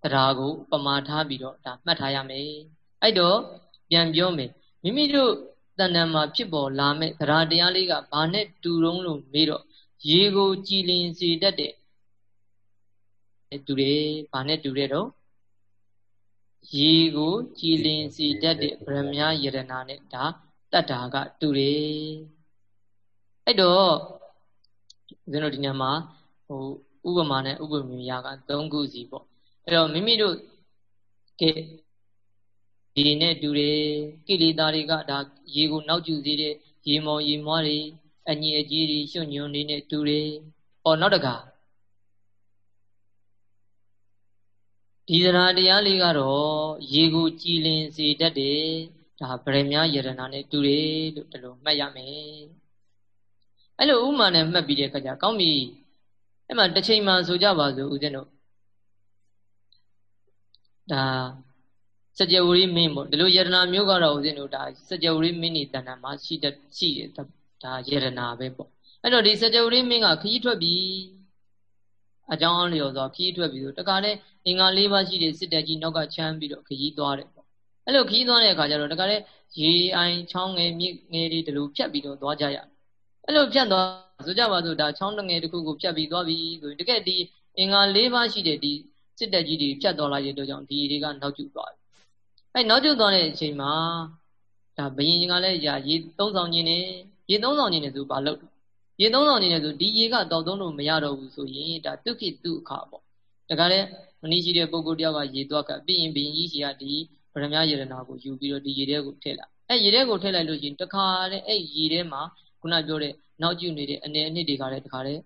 A: တရားကိုပမာထားပြီးတော့ဒါမှတ်ထားရမယ်အဲ့တော့ပြန်ပြောမယ်မိမိတို့တဏ္ဍာမှာဖြစ်ပေါ်လာမဲ့တရားတရားလေးကဘာနဲ့တူတုံးလို့မေးတော့ရေကိုကြည်လင်စေတတ်တဲ့တူတယ်ဘာနဲ့တူတဲ့တော့ရေကိုကြည်လင်စေတတ်တဲ့ဗရမ ्या ယရနာနဲ့ဒါတတ္တာကတူတယ်အဲ့တော့ဦးဇင်းတို့ဒီညမှာဟိုဥပမာနဲ့ဥပမေယက၃ခုစီပေါ့ အဲ့တော့မိမိတို့ကဲဒီနဲ့တူတယ်ကိလေသာတွေကဒါရေကိုနောက်ကျစေတဲ့ရေမော်ရေမွားတွေအညီအကြီးတွေရွှွညွန်နေနဲ့တူတယ်။အော်နောက်တကဒီသရာတရားလေးကတော့ရေကိုကြည်လင်စေတတ်တယ်ဒါဗရမ ्या ယရနာနဲ့တူတယ်လို့ဒီလိုမှတ်ရမယ်။အဲ့လိုဥမာနဲ့မှတ်ပြီးတဲ့အခါကျကောင်းပြီ။အဲ့မှာတစ်ချိန်မှဆိုကြပါစို့ဦးဇင်းတို့ ဒါစကြဝဠာမင်းပေါ့ဒီလိုယရနာမျိုးကတော့ဦးဇင်းတို့ဒါစကြဝဠာမင်းနေတဏ္ဍာမှာရှိတဲ့ရှိတယ်ဒါယရနာပဲပေါ့အဲ့တော့ဒီစကြဝဠာမင်းကခရီးထွက်ပြီအကြောင်းအလျော်ဆိုခရီးထွက်ပြီဆိုတခါလေအင်္ဂါ၄ပါးရှိတဲ့စစ်တပ်ကြီးနောက်ကချမ်းပြီးတော့ခရီးသွားတယ်ပေါ့အဲ့လိုခရီးသွားတဲ့အခါကျတော့တခါလေရေအိုင်ချောင်းငယ်မြစ်ငယ်တွေဒီလိုဖြတ်ပြီးတော့သွားကြရအဲ့လိုဖြတ်သွားဆိုကြပါစို့ဒါချောင်းတငယ်တစ်ခုကိုဖြတ်ပြီးသွားပြီဆိုရင်တကယ်ဒီအင်္ဂါ၄ပါးရှိတဲ့ဒီ စစ်တပ်ကြီးတွေဖြတ်သွားလိုက်တဲ့အတွက်ကြောင့်ဒီတွေကနောက်ကျသွားတယ်အဲနောက်ကျသွားတဲ့အချိန်မှာဒါဘယင်ကလည်းရာရေသုံးဆောင်ခြင်းနဲ့ရေသုံးဆောင်ခြင်းနဲ့ဆိုဘာလုပ်ရေသုံးဆောင်ခြင်းနဲ့ဆိုဒီရေကတောက်သုံးလို့မရတော့ဘူးဆိုရင်ဒါဒုက္ခိတုခါပေါ့ဒါကြတဲ့မနီးရှိတဲ့ပုဂ္ဂိုလ်တယောက်ကရေသွားကပြီးရင်ဘယင်ကြီးရှိကဒီဗရမ ्या ယေရနာကိုယူပြီးတော့ဒီရေထဲကိုထည့်လိုက်အဲရေထဲကိုထည့်လိုက်လို့ရှိရင်တခါနဲ့အဲ့ရေထဲမှာခုနပြောတဲ့နောက်ကျနေတဲ့အနေအနှစ်တွေကလည်းတခါနဲ့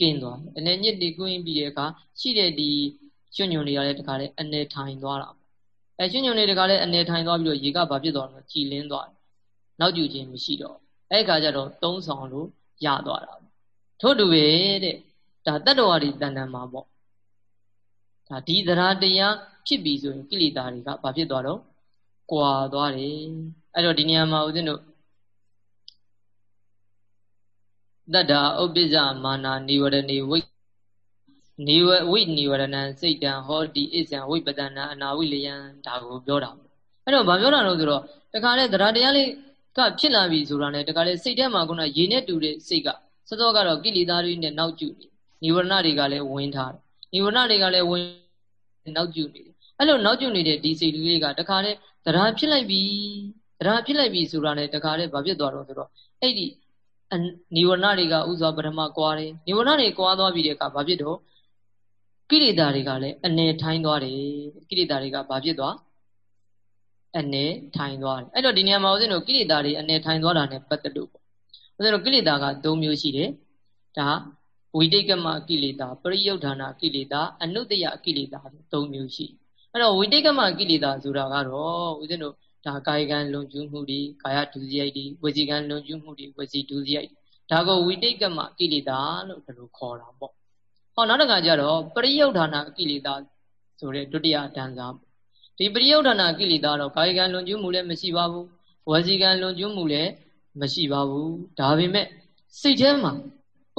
A: ကင်းသွားတယ်အနေညစ်တွေကင်းပြီးတဲ့အခါရှိတဲ့ဒီကျွ ညွန်တွေကလည်းတခါနဲ့အနေထိုင်သွားတာအဲကျွညွန်တွေတခါလည်းအနေထိုင်သွားပြီးတော့ရေကဘာဖြစ်သွားလဲကြည်လင်းသွားတယ်နောက်ကျခြင်းမရှိတော့အဲ့ခါကျတော့သုံးဆောင်လို့ရသွားတာထို့တူပဲတဲ့ဒါတတ္တဝါဒီတဏ္ဍာမှာပေါ့ဒါဒီသရာတရားဖြစ်ပြီဆိုရင်ကိလေသာတွေကဘာဖြစ်သွားတော့ကွာသွားတယ်အဲ့တော့ဒီနေရာမှာဦးဇင်းတို့တတ္တာဥပ္ပဇ္ဇမာနာနိဝရဏေဝိ နိဝဝိနိဝရဏံစိတ်တံဟောတိအစ္ဆံဝိပတနာအနာဝိလယံဒါကိုပြောတာအဲ့တော့ဘာပြောတာလဲဆိုတော့တခါလေသရတရားလေးကဖြစ်လာပြီဆိုတာနဲ့တခါလေစိတ်ထဲမှာခုနရေနဲ့တူတဲ့စိတ်ကစောစောကတော့ကိလေသာတွေနဲ့နောက်ကျနေနိဝရဏတွေကလည်းဝင်ထားတယ်နိဝရဏတွေကလည်းဝင်နောက်ကျနေတယ်အဲ့လိုနောက်ကျနေတဲ့ဒီစိတ်လေးကတခါလေသရဖြစ်လိုက်ပြီသရဖြစ်လိုက်ပြီဆိုတာနဲ့တခါလေဘာဖြစ်သွားတော့ဆိုတော့အဲ့ဒီနိဝရဏတွေကဥစွာပထမကွာတယ်နိဝရဏတွေကွာသွားပြီတဲ့အခါဘာဖြစ်တော့ ကိလေသာတွေကလည်းအနေထိုင်းသွားတယ်ကိလေသာတွေကဘာဖြစ်သွားအနေထိုင်သွားတယ်အဲ့တော့ဒီနေရာမှာဦးဇင်းတို့ကိလေသာတွေအနေထိုင်သွားတာ ਨੇ ပတ်သက်လို့ပေါ့ဦးဇင်းတို့ကိလေသာက၃မျိုးရှိတယ်ဒါဝိတိတ်ကမကိလေသာပရိယုဌာဏကိလေသာအနုတ္တယကိလေသာ၃မျိုးရှိအဲ့တော့ဝိတိတ်ကမကိလေသာဆိုတာကတော့ဦးဇင်းတို့ဒါကာယကံလွန်ကျူးမှုတွေကာယဒုစရိုက်တွေဝစီကံလွန်ကျူးမှုတွေဝစီဒုစရိုက်ဒါကိုဝိတိတ်ကမကိလေသာလို့ဒီလိုခေါ်တာပေါ့ ဟောနောက်တစ်ခါကျတော့ပရိယုဌာဏကိလေသာဆိုတဲ့ဒုတိယတန်စာဒီပရိယုဌာဏကိလေသာတော့ကာယကံလွန်ကျူးမှုလည်းမရှိပါဘူးဝစီကံလွန်ကျူးမှုလည်းမရှိပါဘူးဒါပေမဲ့စိတ်ထဲမှာ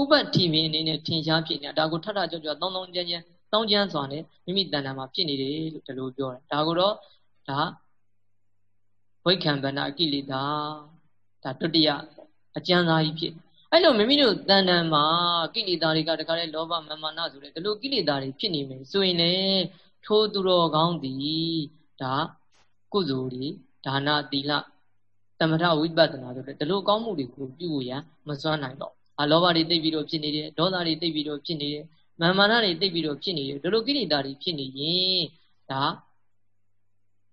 A: ဥပတိမင်းအနေနဲ့ထင်ရှားဖြစ်နေတာဒါကိုထထကြောက်ကြောက်တောင်းတောင်းကြမ်းကြမ်းတောင်းကြမ်းစွာနဲ့မိမိတဏ္ဍာမှာဖြစ်နေတယ်လို့ဒီလိုပြောတယ်ဒါကိုတော့ဒါဝိခံဗန္နာကိလေသာဒါဒုတိယအကျဉ်းသားကြီးဖြစ် အဲ့လိုမိမိတို့တဏ္ဍာမှာကိလေသာတွေကတခါလေလောဘမာမာနဆိုတဲ့ဒီလိုကိလေသာတွေဖြစ်နေမယ်ဆိုရင်လေထိုးသူတော်ကောင်းသည်ဒါကုသိုလ်တွေဒါနသီလသမထဝိပဿနာဆိုတဲ့ဒီလိုကောင်းမှုတွေကိုပြုဖို့ရမစွမ်းနိုင်တော့အလောဘတွေတိတ်ပြီးတော့ဖြစ်နေတယ်ဒေါသတွေတိတ်ပြီးတော့ဖြစ်နေတယ်မာမာနတွေတိတ်ပြီးတော့ဖြစ်နေတယ်ဒီလိုကိလေသာတွေဖြစ်နေရင်ဒါ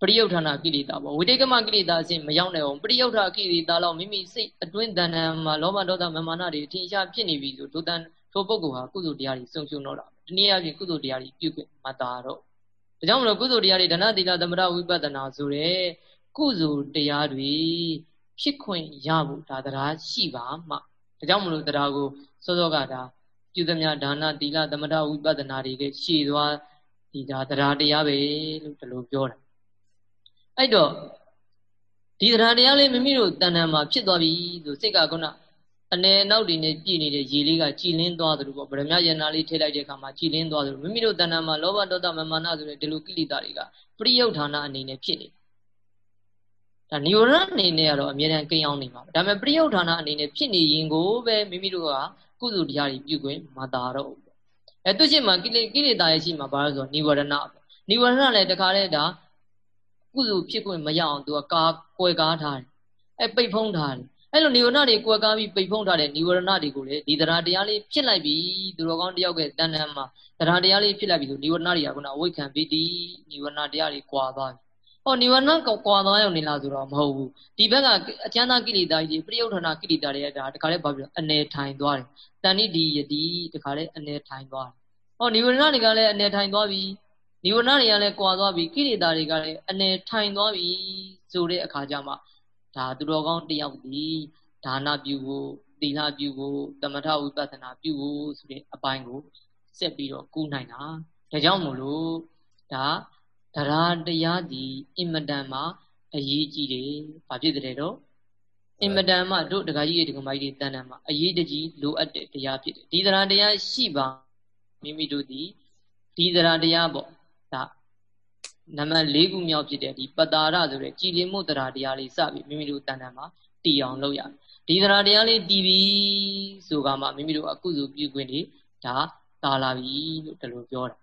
A: ပရိယုဌာဏကိလေသာပေါ့ဝိတေကမကိလေသာအစဉ်မရောက်နိုင်အောင်ပရိယုဌာကိလေသာတော့မိမိစိတ်အတွင်းတဏ္ဍာမှာလောဘဒေါသမာမာနတွေအထင်ရှားဖြစ်နေပြီဆိုဒုတန်ထိုပုဂ္ဂိုလ်ဟာကုသိုလ်တရားတွေစုံရှုံတော့တာဒီနည်းအားဖြင့်ကုသိုလ်တရားတွေပြုခွင့်မတာတော့ဒါကြောင့်မလို့ကုသိုလ်တရားတွေဒါနသီလသမထဝိပဿနာဆိုရဲကုသိုလ်တရားတွေဖြစ်ခွင့်ရဖို့ဒါတရားရှိပါမှဒါကြောင့်မလို့တရားကိုစောစောကဒါပြုသမျှဒါနသီလသမထဝိပဿနာတွေကရှည်သွားဒီဒါတရားတရားပဲလို့ဒီလိုပြောတာ အဲ့တော့ဒီတရားတရားလေးမိမိတို့တဏ္ဍာမှာဖြစ်သွားပြီဆိုစိတ်ကခုနအနေနောက်တွေနဲ့ပြည့်နေတဲ့ရေလေးကကြည်လင်းသွားသလိုပေါ့ဗရမယန္နာလေးထည့်လိုက်တဲ့အခါမှာကြည်လင်းသွားသလိုမိမိတို့တဏ္ဍာမှာလောဘဒေါသမမာနဆိုတဲ့ဒီလိုကိလေသာတွေကပရိယုဌာဏအနေနဲ့ဖြစ်နေဒါနိဝရဏအနေနဲ့ကတော့အမြဲတမ်းကိန်းအောင်နေမှာဒါပေမဲ့ပရိယုဌာဏအနေနဲ့ဖြစ်နေရင်ကိုပဲမိမိတို့ကကုသိုလ်တရားတွေပြုခွင့်မသာတော့ဘူးအဲသူရှိမှကိလေကိလေသာရဲ့ရှိမှဘာလို့ဆိုနိဝရဏနိဝရဏလည်းတခါလဲဒါ ကုသိုလ်ဖြစ်ခွင့်မရအောင်သူကကာကွယ်ကားထားတယ်အဲပိတ်ဖုံးထားတယ်အဲ့လိုနိဝရဏတွေကွယ်ကားပြီးပိတ်ဖုံးထားတဲ့နိဝရဏတွေကိုလေဒီတရားတရားလေးဖြစ်လိုက်ပြီသူတော်ကောင်းတယောက်ကတန်တန်မှာတရားတရားလေးဖြစ်လိုက်ပြီဆိုနိဝရဏတွေကခုနအဝိခံပြီးဒီနိဝရဏတရားတွေကွာသွားပြီဟောနိဝရဏကွာသွားရုံနေလားဆိုတော့မဟုတ်ဘူးဒီဘက်ကအကျမ်းသာကိလေသာကြီးပြိယုဌာဏကိလေသာတွေကဒါတခါလဲဘာဖြစ်အနေထိုင်သွားတယ်တဏိဒီယတိတခါလဲအနေထိုင်သွားတယ်ဟောနိဝရဏတွေကလည်းအနေထိုင်သွားပြီ နိဝရဏတွေကလည်းကွာသွားပြီကိလေသာတွေကလည်းအနေထိုင်သွားပြီဆိုတဲ့အခါကျမှဒါသူတော်ကောင်းတယောက်ဒီဒါနပြုဖို့သီလပြုဖို့သမထဝိပဿနာပြုဖို့ဆိုတဲ့အပိုင်းကိုဆက်ပြီးတော့ကူးနိုင်တာဒါကြောင့်မို့လို့ဒါတရားတရားဒီအင်မတန်မှအရေးကြီးတယ်။ဘာဖြစ်တဲ့တော့အင်မတန်မှတို့ဒကာကြီးတွေဒကာမကြီးတွေတန်တန်မှအရေးတကြီးလိုအပ်တဲ့တရားဖြစ်တယ်။ဒီတရားတရားရှိပါမိမိတို့ဒီဒီတရားတရားပေါ့ဒါ နံပါတ်၄ခုမြောက်ဖြစ်တဲ့ဒီပတာရဆိုတဲ့ကြည်လင်မှုတရားတရားလေးစပြီးမိမိတို့တန်တန်မှာတည်အောင်လုပ်ရတယ်ဒီတရားတရားလေးတည်ပြီဆိုကမှမိမိတို့အကုသိုလ်ပြုခွင့်တွေဒါတာလာပြီလို့ဒီလိုပြောတာ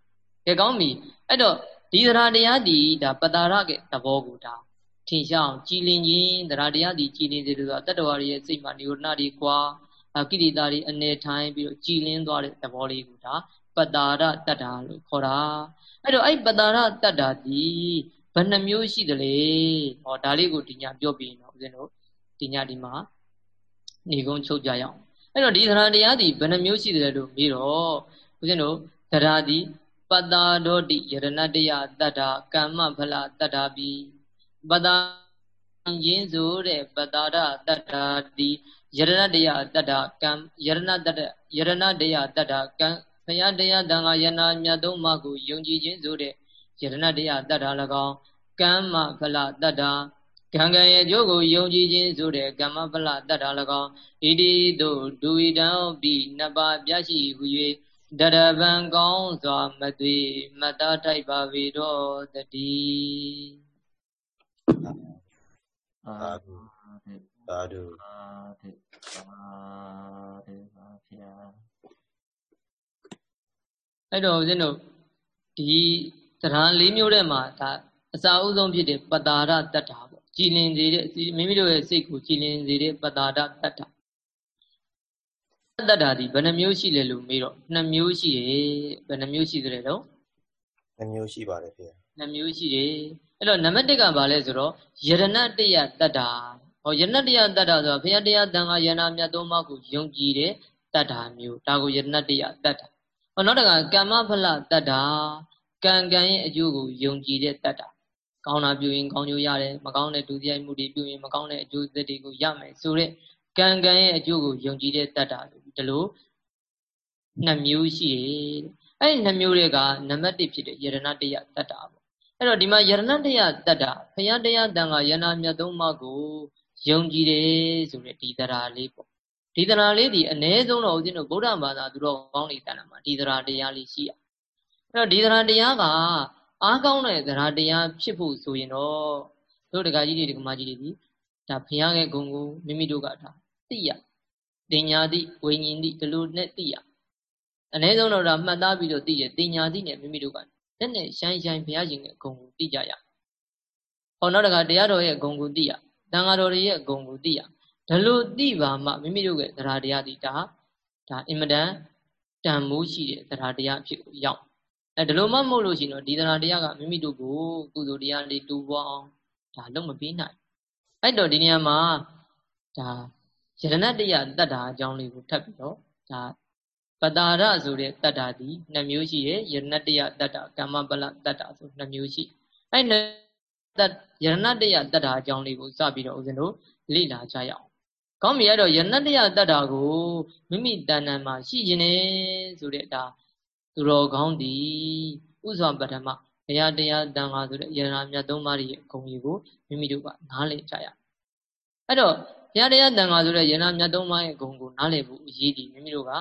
A: ကဲကောင်းပြီအဲ့တော့ဒီတရားတရားဒီဒါပတာရကသဘောကိုဒါထင်ရှားအောင်ကြည်လင်ခြင်းတရားတရားဒီကြည်လင်စေလို့ဆိုတာတတ္တဝါတွေရဲ့စိတ်မှာနိဝရဏတွေကွာကိရိတာတွေအနေထိုင်ပြီးတော့ကြည်လင်သွားတဲ့သဘောလေးကိုဒါ ပတာရတတ္တာလို့ခေါ်တာအဲ့တော့အဲ့ပတာရတတ္တာဒီဘယ်နှမျိုးရှိသလဲဟောဒါလေးကိုဒီညပြောပြီးတော့ဦးဇင်းတို့ဒီညဒီမှာနေကုန်းချုပ်ကြရအောင်အဲ့တော့ဒီသရတရားဒီဘယ်နှမျိုးရှိတယ်လို့ပြီးတော့ဦးဇင်းတို့သရသည်ပတ္တာဒောတိယရဏတယတတ္တာကမ္မဖလတတ္တာပိပတ္တာရင်းဆိုတဲ့ပတ္တာရတတ္တာတိယရဏတယတတ္တာကံယရဏတတ္တယရဏတယတတ္တာကံ ဘုရားတရားတန်ခါယနာမြတ်သုံးပါးကိုယုံကြည်ခြင်းဆိုတဲ့ယရဏတရားတတ္တာ၎င်းကမ္မဖလတတ္တာကံကံရဲ့အကျိုးကိုယုံကြည်ခြင်းဆိုတဲ့ကမ္မဖလတတ္တာ၎င်းဣတိတို့ဒူဝိတံပိနပါပြရှိဟု၍တရဗံကောင်းစွာမသွေမတထိုက်ပါပေတော့တတိ
B: သာဓုသာဓုသာဓု
A: သာဓုပါဗျာ အဲ့တော့ဦးဇင်းတို့ဒီတရားလေးမျိုးထဲမှာဒါအစာအုပ်ဆုံးဖြစ်တဲ့ပတာရတတ္တာပေါ့ကြည်လင်စေတဲ့မိမိတို့ရဲ့စိတ်ကိုကြည်လင်စေတဲ့ပတာရတတ္တာတတ္တာဒီဘယ်နှမျိုးရှိလဲလို့မေးတော့နှစ်မျိုးရှိတယ်ဘယ်နှမျိုးရှိသလဲတော့
B: နှစ်မျိုးရှိပါတယ်ခင်ဗျာ
A: နှစ်မျိုးရှိတယ်အဲ့တော့နံပါတ်1ကဘာလဲဆိုတော့ယရဏတယတတ္တာဟောယရဏတယတတ္တာဆိုတော့ဘုရားတရားတန်ခါယနာမြတ်သုံးပါးကိုယုံကြည်တဲ့တတ္တာမျိုးဒါကိုယရဏတယတတ္တာ ဟောနောက်တကကမ္မဖလတတ္တာကံကံရဲ့အကျိုးကိုယုံကြည်တဲ့တတ္တာကောင်းတာပြုရင်ကောင်းကျိုးရတယ်မကောင်းတဲ့ဒုစရိုက်မှုတွေပြုရင်မကောင်းတဲ့အကျိုးသက်တွေကိုရမယ်ဆိုတဲ့ကံကံရဲ့အကျိုးကိုယုံကြည်တဲ့တတ္တာလို့ဒီလိုနှစ်မျိုးရှိတယ်အဲ့ဒီနှစ်မျိုးတွေကနံပါတ်1ဖြစ်တဲ့ယရဏတယတတ္တာပေါ့အဲ့တော့ဒီမှာယရဏတယတတ္တာဘုရားတရားတန်ခါယနာမြတ်သုံးပါးကိုယုံကြည်တယ်ဆိုတဲ့ဒီတရားလေးပေါ့ ဒီတရားလေးဒီအ ਨੇ ဆုံးတော့ဦးဇင်းတို့ဗုဒ္ဓဘာသာသူတော်ကောင်းတွေတန်တာမှာဒီတရားတရားလေးရှိရအဲ့တော့ဒီတရားတရားကအားကောင်းတဲ့တရားတရားဖြစ်ဖို့ဆိုရင်တော့တို့တက္ကကြီးတွေတက္ကမကြီးတွေဒီဒါဘုရားရဲ့ဂုဏ်ကိုမိမိတို့ကဒါသိရတင်ညာတိဝိညာဉ်တိဒီလိုနဲ့သိရအ ਨੇ ဆုံးတော့ဒါမှတ်သားပြီးတော့သိရတင်ညာတိနဲ့မိမိတို့ကနဲ့နဲ့ရှိုင်းရှိုင်းဘုရားရှင်ရဲ့ဂုဏ်ကိုသိကြရဟောနောက်တကတရားတော်ရဲ့ဂုဏ်ကိုသိရတန်ဃာတော်တွေရဲ့ဂုဏ်ကိုသိရ ဒါလို့သိပါမှမိမိတို့ရဲ့သရတရားဒီဒါဒါအင်မတန်တန်မိုးရှိတဲ့သရတရားဖြစ်ကိုရောက်အဲဒီလိုမှမဟုတ်လို့ရှိရင်တော့ဒီသရတရားကမိမိတို့ကိုကုသိုလ်တရားလေးတူပွားအောင်ဒါလုံးမပေးနိုင်အဲ့တော့ဒီနေရာမှာဒါယရဏတရားတတ္တာအကြောင်းလေးကိုထပ်ပြီးတော့ဒါပတာရဆိုတဲ့တတ္တာဒီနှစ်မျိုးရှိရဲ့ယရဏတရားတတ္တာကမ္မပလတတ္တာဆိုနှစ်မျိုးရှိအဲ့နှစ်ယရဏတရားတတ္တာအကြောင်းလေးကိုစပြီးတော့ဦးဇင်းတို့လေ့လာကြရအောင် ကောင်းပြီအဲ့တော့ယနတ္တယတတ္တာကိုမိမိတဏ္ဍာမှာရှိခြင်းနဲ့ဆိုတဲ့ဒါသူတော်ကောင်းဒီဥစွာပထမဘုရားတရားတန်ခါဆိုတဲ့ယရနာမြတ်သုံးပါးရဲ့ဂုဏ်ကြီးကိုမိမိတို့ကနားလည်ကြရအဲ့တော့ဘုရားတရားတန်ခါဆိုတဲ့ယရနာမြတ်သုံးပါးရဲ့ဂုဏ်ကိုနားလည်ဖို့အရေးကြီးမိမိတို့က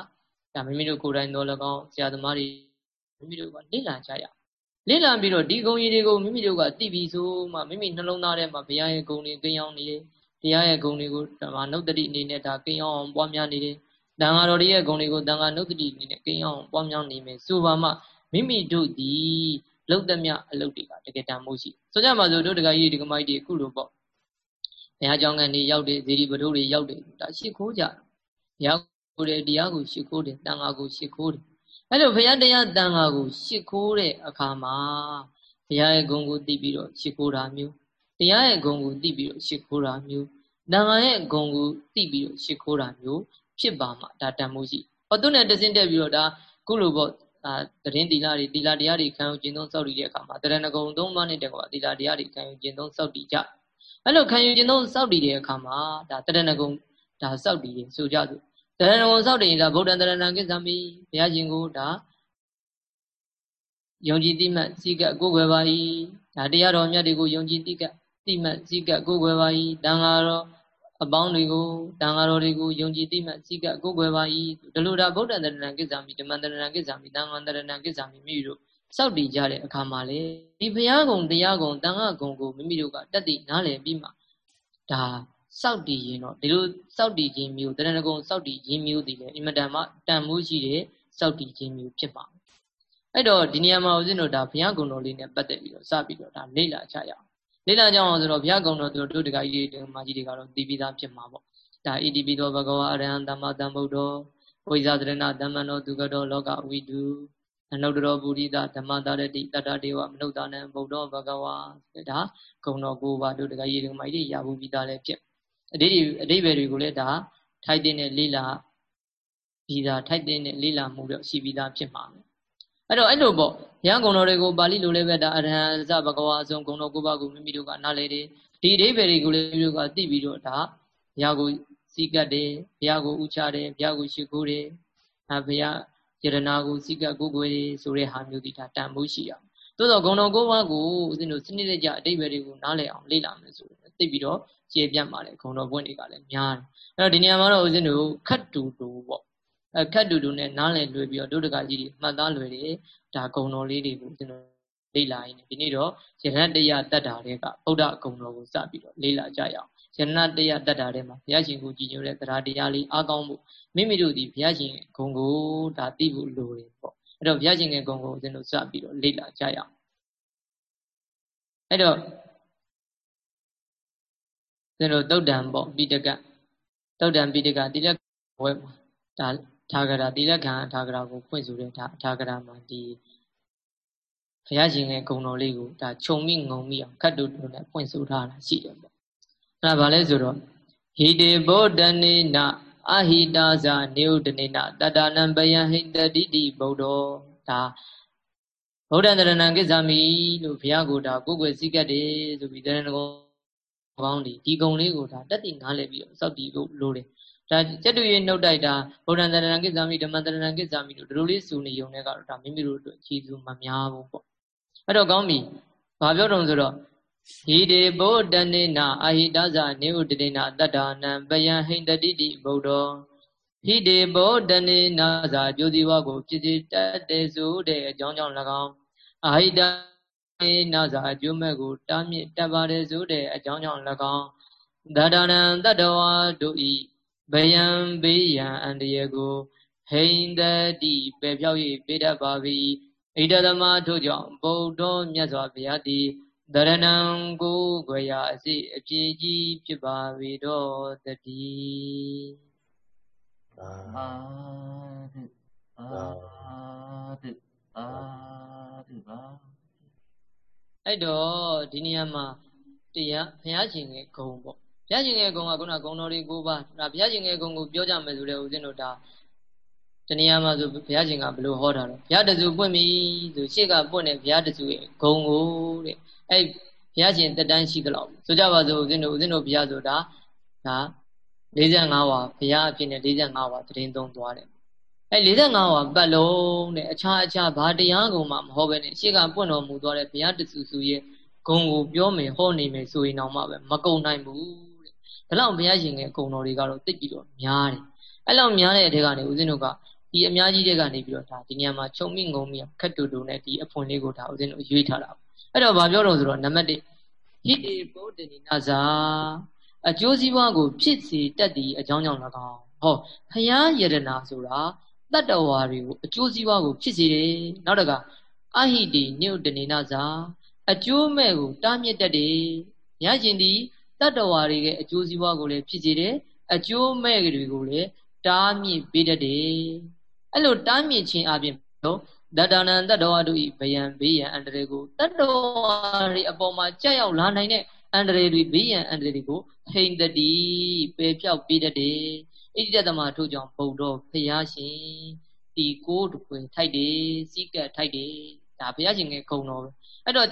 A: ဒါမိမိတို့ကိုယ်တိုင်တော်၎င်းဆရာသမားတွေမိမိတို့ကလေ့လာကြရလေ့လာပြီးတော့ဒီဂုဏ်ကြီးတွေကိုမိမိတို့ကသိပြီးဆိုမှမိမိနှလုံးသားထဲမှာဘုရားရဲ့ဂုဏ်တွေကိန်းအောင်နေ တရားရဲ့ဂုဏ်တွေကိုဓမ္မနုတ်တတိအနေနဲ့ဒါကိန်းအောင်ပွားများနေတယ်။တန်ဃာတော်ရဲ့ဂုဏ်တွေကိုတန်ဃာနုတ်တတိအနေနဲ့ကိန်းအောင်ပွားများနေမယ်။ဆိုပါမှမိမိတို့သည်လုတ်တမြအလုတ်တွေကတကယ်တမ်းမို့ရှိ။ဆိုကြပါစို့တို့တကကြီးဒီကမိုက်တွေအခုလိုပေါ့။ဘုရားကျောင်းကနေရောက်တယ်ဇေဒီပဒုတွေရောက်တယ်ဒါရှိခိုးကြ။ဘုရားကိုယ်တရားကိုရှိခိုးတယ်တန်ဃာကိုရှိခိုးတယ်။အဲ့လိုဘုရားတရားတန်ဃာကိုရှိခိုးတဲ့အခါမှာဘုရားရဲ့ဂုဏ်ကိုသိပြီးတော့ရှိခိုးတာမျိုးတရားရဲ့ဂုဏ်ကိုသိပြီးတော့ရှိခိုးတာမျိုး တန်ခါရဲ့ဂုဏ်ကိုသိပြီးတော့ရှ िख ိုးတာမျိုးဖြစ်ပါမှာဒါတန်မှုရှိဟောသူနဲ့တစင်းတက်ပြီးတော့ဒါခုလိုပေါ့အာတရင်တီလာတွေတီလာတရားတွေခံယူကျင့်သုံးစောက်တည်တဲ့အခါမှာတရဏဂုံသုံးပါးနဲ့တကွာတီလာတရားတွေခံယူကျင့်သုံးစောက်တည်ကြအဲ့လိုခံယူကျင့်သုံးစောက်တည်တဲ့အခါမှာဒါတရဏဂုံဒါစောက်တည်ရင်ဆိုကြစို့တရဏဂုံစောက်တည်ရင်ဒါဗုဒ္ဓံတရဏံကိစ္စမိဘုရားရှင်ကိုဒါယုံကြည်တိမှတ်စိကကိုယ်ွယ်ပါ၏ဒါတရားတော်မြတ်တွေကိုယုံကြည်တိကတိမှတ်စိကကိုယ်ွယ်ပါ၏တန်ဃာတော် အပေါင်းတွေကိုတန်ဃာတော်တွေကိုယုံကြည်သိမှတ်စိကကိုယ်ွယ်ပါ၏ဒီလိုဒါဗုဒ္ဓတရဏံကိစ္ဆာမိဓမ္မတရဏံကိစ္ဆာမိတန်ဃာတရဏံကိစ္ဆာမိမိတို့စောက်တည်ကြတဲ့အခါမှာလေဒီဘုရားကုံတရားကုံတန်ခါကုံကိုမိမိတို့ကတက်တည်နားလည်ပြီးမှဒါစောက်တည်ရင်တော့ဒီလိုစောက်တည်ခြင်းမျိုးတရဏဂုံစောက်တည်ခြင်းမျိုးဒီလေအင်မတန်မှတန်မိုးရှိတဲ့စောက်တည်ခြင်းမျိုးဖြစ်ပါမယ်အဲ့တော့ဒီနေရာမှာဦးဇင်းတို့ဒါဘုရားကုံတော်လေးနဲ့ပတ်သက်ပြီးတော့စပြီးတော့ဒါလေ့လာကြရအောင် လေ့လာကြအောင်ဆိုတော့ဘုရားကုံတော်သူတို့တက္ကကြီးတွေမာကြီးတွေကတော့သိပြီးသားဖြစ်မှာပေါ့ဒါဣတိပိသောဘဂဝါအရဟံသမ္မာသမ္ဗုဒ္ဓောဝိဇာသရဏသမ္မနောသူကတော်လောကဝိတုအနုတ္တရောပုရိသဓမ္မတာရတိတတ္တဒေဝမနုဿာနံဗုဒ္ဓောဘဂဝါဒါဂုံတော်ကိုပါတို့တက္ကကြီးတွေမာကြီးတွေရဘူးပြီးသားလည်းဖြစ်အတိအတိဘယ်တွေကိုလည်းဒါထိုက်တဲ့လေးလာပြီးသားထိုက်တဲ့လေးလာမှုတော့ရှိပြီးသားဖြစ်မှာပဲ အဲ့တော့အဲ့လိုပေါ့ဘုရားကုံတော်တွေကိုပါဠိလိုလည်းပဲဒါအရဟံစဘဂဝါအစုံကုံတော်ကိုပါကိုမိမိတို့ကနားလေတယ်ဒီအဓိပ္ပာယ်တွေကိုလည်းမိမိတို့ကသိပြီးတော့ဒါဘုရားကိုစီကတ်တယ်ဘုရားကိုဥချတယ်ဘုရားကိုရှိခိုးတယ်အဲဘုရားယရနာကိုစီကတ်ကိုကိုယ်တယ်ဆိုတဲ့ဟာမျိုးဒီဒါတန်ဖို့ရှိရအောင်သို့တော့ဂုံတော်ကိုပါကိုဦးဇင်းတို့စနစ်တကျအဓိပ္ပာယ်တွေကိုနားလည်အောင်လေ့လာမယ်ဆိုတော့သိပြီးတော့ကျေပြတ်ပါလေဂုံတော်ပွင့်တွေကလည်းများတယ်အဲ့တော့ဒီနေရာမှာတော့ဦးဇင်းတို့ခတ်တူတူပေါ့ အဲခတ်တူတူနဲ့နားလည်လွယ်ပြီးတော့ဒုဒကကြီးတွေမှတ်သားလွယ်တယ်ဒါဂုံတော်လေးတွေကိုဦးဇင်းတို့လေ့လာရင်းဒီနေ့တော့ယရဏတရားတတ်တာတွေကဗုဒ္ဓဂုံတော်ကိုစပြီးတော့လေ့လာကြရအောင်ယရဏတရားတတ်တာတွေမှာဘုရားရှင်ကိုကြည်ညိုတဲ့တရားတရားလေးအားကောင်းမှုမိမိတို့ဒီဘုရားရှင်ဂုံကိုဒါသိဖို့လိုတယ်ပေါ့အဲ့တော့ဘုရားရှင်ရဲ့ဂုံကိုဦးဇင်းတို့စပြီးတော့လေ့လာကြရအောင်အဲ့တော့ဦးဇင်းတို့တုတ်တံပေါ့ပိဋကတုတ်တံပိဋကတိလက်ဝဲဒါ ထာဂရာတိလက်ခံထာဂရာကိုဖွင့်ဆိုတဲ့ဒါထာဂရာမှာဒီဘုရားရှင်ရဲ့ဂုံတော်လေးကိုဒါခြုံမိငုံမိအောင်ခတ်တူတူနဲ့ဖွင့်ဆိုထားတာရှိတယ်ပေါ့အဲ့ဒါဘာလဲဆိုတော့ဟိတေဘောဓနေနအဟိတာဇာနေဥဒနေနတတနံပယံဟိတတိတိဗုဒ္ဓောဒါဗုဒ္ဓတရဏံကိစ္ဆာမိလို့ဘုရားကိုဒါကိုယ်ွယ်စည်းကတ်တယ်ဆိုပြီးတရဏဂုံကောင်းဒီဒီဂုံလေးကိုဒါတက်တည်နားလည်ပြီးတော့စောက်တည်လို့လိုတယ် ဒါကျက်တူရေနှုတ်တိုက်တာဗုဒ္ဓံတရဏံကိစ္ဆာမိဓမ္မံတရဏံကိစ္ဆာမိလို့ဒီလိုလေးစုနေုံနဲ့ကတော့ဒါမိမိတို့အတွက်အခြေစုမများဘူးပေါ့အဲ့တော့ကောင်းပြီဘာပြောတုံဆိုတော့ဟိတေဗုဒ္ဓနေနာအဟိတဇာနေဥတတိနာတတ္ထာနံပယံဟိန္တတိတိဗုဒ္ဓောဟိတေဗုဒ္ဓနေနာဇာကျိုးစီဝါကိုဖြစ်စေတတ်တယ်ဆိုတဲ့အကြောင်းကြောင့်၎င်းအဟိတနေနာဇာအကျိုးမဲ့ကိုတားမြစ်တတ်ပါတယ်ဆိုတဲ့အကြောင်းကြောင့်၎င်းတတ္ထာနံတတ္တဝါတို့ဤ ဘယံဘေးရန်အန္တရာယ်ကိုဟိန္တတိပယ်ဖြောက်၍ပေးတတ်ပါ၏ဣဒသမထို့ကြောင့်ဗုဒ္ဓမြတ်စွာဘုရားသည်တရဏံကိုခွေရာအစီအပြည့်ကြီးဖြစ်ပါ၏တော့တည်း
B: အာ
C: သုအာသုအာသုပါ
A: အဲ့တော့ဒီနေရာမှာတရားဘုရားရှင်ရဲ့ဂုံပေါ့ ဘုရားရှင်ရဲ့ဂုံကခုနဂုံတော်လေး၉ပါးဒါဘုရားရှင်ရဲ့ဂုံကိုပြောကြမယ်ဆိုတဲ့ဦးဇင်းတို့ဒါတနည်းအားမှာဆိုဘုရားရှင်ကဘလို့ဟောတာလဲဘုရားတဆူပွင့်ပြီဆိုရှေ့ကပွင့်တဲ့ဘုရားတဆူရဲ့ဂုံကိုတဲ့အဲ့ဘုရားရှင်တက်တန်းရှိကြလောက်ဆိုကြပါစို့ဦးဇင်းတို့ဦးဇင်းတို့ဘုရားဆိုတာဒါ45ဝါဘုရားအဖြစ်နဲ့45ဝါတရင်သုံးသွားတယ်အဲ45ဝါပတ်လုံးတဲ့အခြားအခြားဘာတရားကုံမှမဟုတ်ပဲနဲ့ရှေ့ကပွင့်တော်မူသွားတဲ့ဘုရားတဆူဆူရဲ့ဂုံကိုပြောမယ်ဟောနေမယ်ဆိုရင်တော့မှပဲမကုံနိုင်ဘူးတဲ့ ဒါလောက်ဘုရားရှင်ရဲ့ဂုံတော်တွေကတော့တိတ်ပြီးတော့များတယ်အဲ့လောက်များတဲ့အထက်ကနေဦးဇင်းတို့ကဒီအများကြီးတွေကနေပြီးတော့ဒါဒီညမှာခြုံမိငုံမိခက်တူတူနဲ့ဒီအဖွင့်လေးကိုဒါဦးဇင်းတို့ရွေးထားတာအဲ့တော့ဗာပြောတော့ဆိုတော့နံပါတ်1ဟိတေဗုဒ္ဓနိနာဇာအကျိုးစီးပွားကို ဖြစ်စေတတ်သည့်အကြောင်းကြောင့်၎င်းဟောဖယားယရနာဆိုတာတတ္တဝါတွေကိုအကျိုးစီးပွားကိုဖြစ်စေတယ်နောက်တကအဟိတိနိဥတနေနာဇာအကျိုးမဲ့ကိုတားမြစ်တတ်တယ်။ရရှင်သည် တတ္တဝါတွေရဲ့အကျိုးစီးပွားကိုလည်းဖြစ်စေတယ်အကျိုးမဲ့တွေကိုလည်းတားမြစ်ပေးတတ်တယ်။အဲ့လိုတားမြစ်ခြင်းအပြင်တော့တတ္တနံတတ္တဝါတို့ဤဗယံဘေးရန်အန္တရာယ်ကိုတတ္တဝါတွေအပေါ်မှာကြောက်ရောက်လာနိုင်တဲ့အန္တရာယ်တွေဘေးရန်အန္တရာယ်တွေကိုဟိန်တတိပယ်ပြောက်ပေးတတ်တယ်။ဣတိတသမထို့ကြောင့်ဘုံတော်ဖရာရှင်တီကိုတပွေထိုက်တယ်စီကတ်ထိုက်တယ်ဒါဘုရားရှင်ရဲ့ဂုဏ်တော်ပဲအဲ့တော့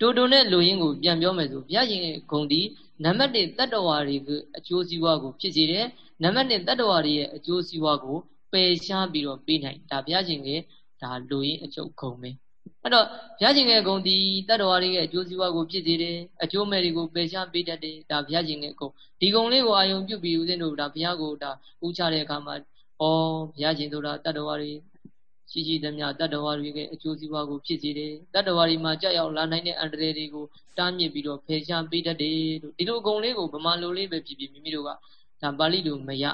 A: တူတူနဲ့လူရင်းကိုပြန်ပြောမယ်ဆိုဘုရားရှင်ရဲ့ဂုဏ်ဒီနံပါတ်1တတ္တဝါတွေကအကျိုးစီးပွားကိုဖြစ်စေတယ်နံပါတ်2တတ္တဝါတွေရဲ့အကျိုးစီးပွားကိုပယ်ရှားပြီးတော့ပေးနိုင်ဒါဘုရားရှင်ရဲ့ဒါလူရင်းအချုပ်ဂုဏ်ပဲအဲ့တော့ဘုရားရှင်ရဲ့ဂုဏ်ဒီတတ္တဝါတွေရဲ့အကျိုးစီးပွားကိုဖြစ်စေတယ်အကျိုးမဲ့တွေကိုပယ်ရှားပေးတတ်တယ်ဒါဘုရားရှင်ရဲ့ဂုဏ်ဒီဂုဏ်လေးကိုအာယုံပြုပြီးဦးဇင်းတို့ဒါဘုရားကိုဒါဥချတဲ့အခါမှာဩဘုရားရှင်ဆိုတာတတ္တဝါတွေ ရှိရှိသမျှတတ္တဝါတွေရဲ့အကျိုးစီးပွားကိုဖြစ်စေတယ်တတ္တဝါတွေမှာကြောက်ရောက်လာနိုင်တဲ့အန္တရာယ်တွေကိုတားမြစ်ပြီးတော့ဖယ်ရှားပေးတတ်တယ်လို့ဒီလိုအကုန်လေးကိုဗမာလူလေးပဲဖြစ်ဖြစ်မိမိတို့ကဒါပါဠိလိုမရ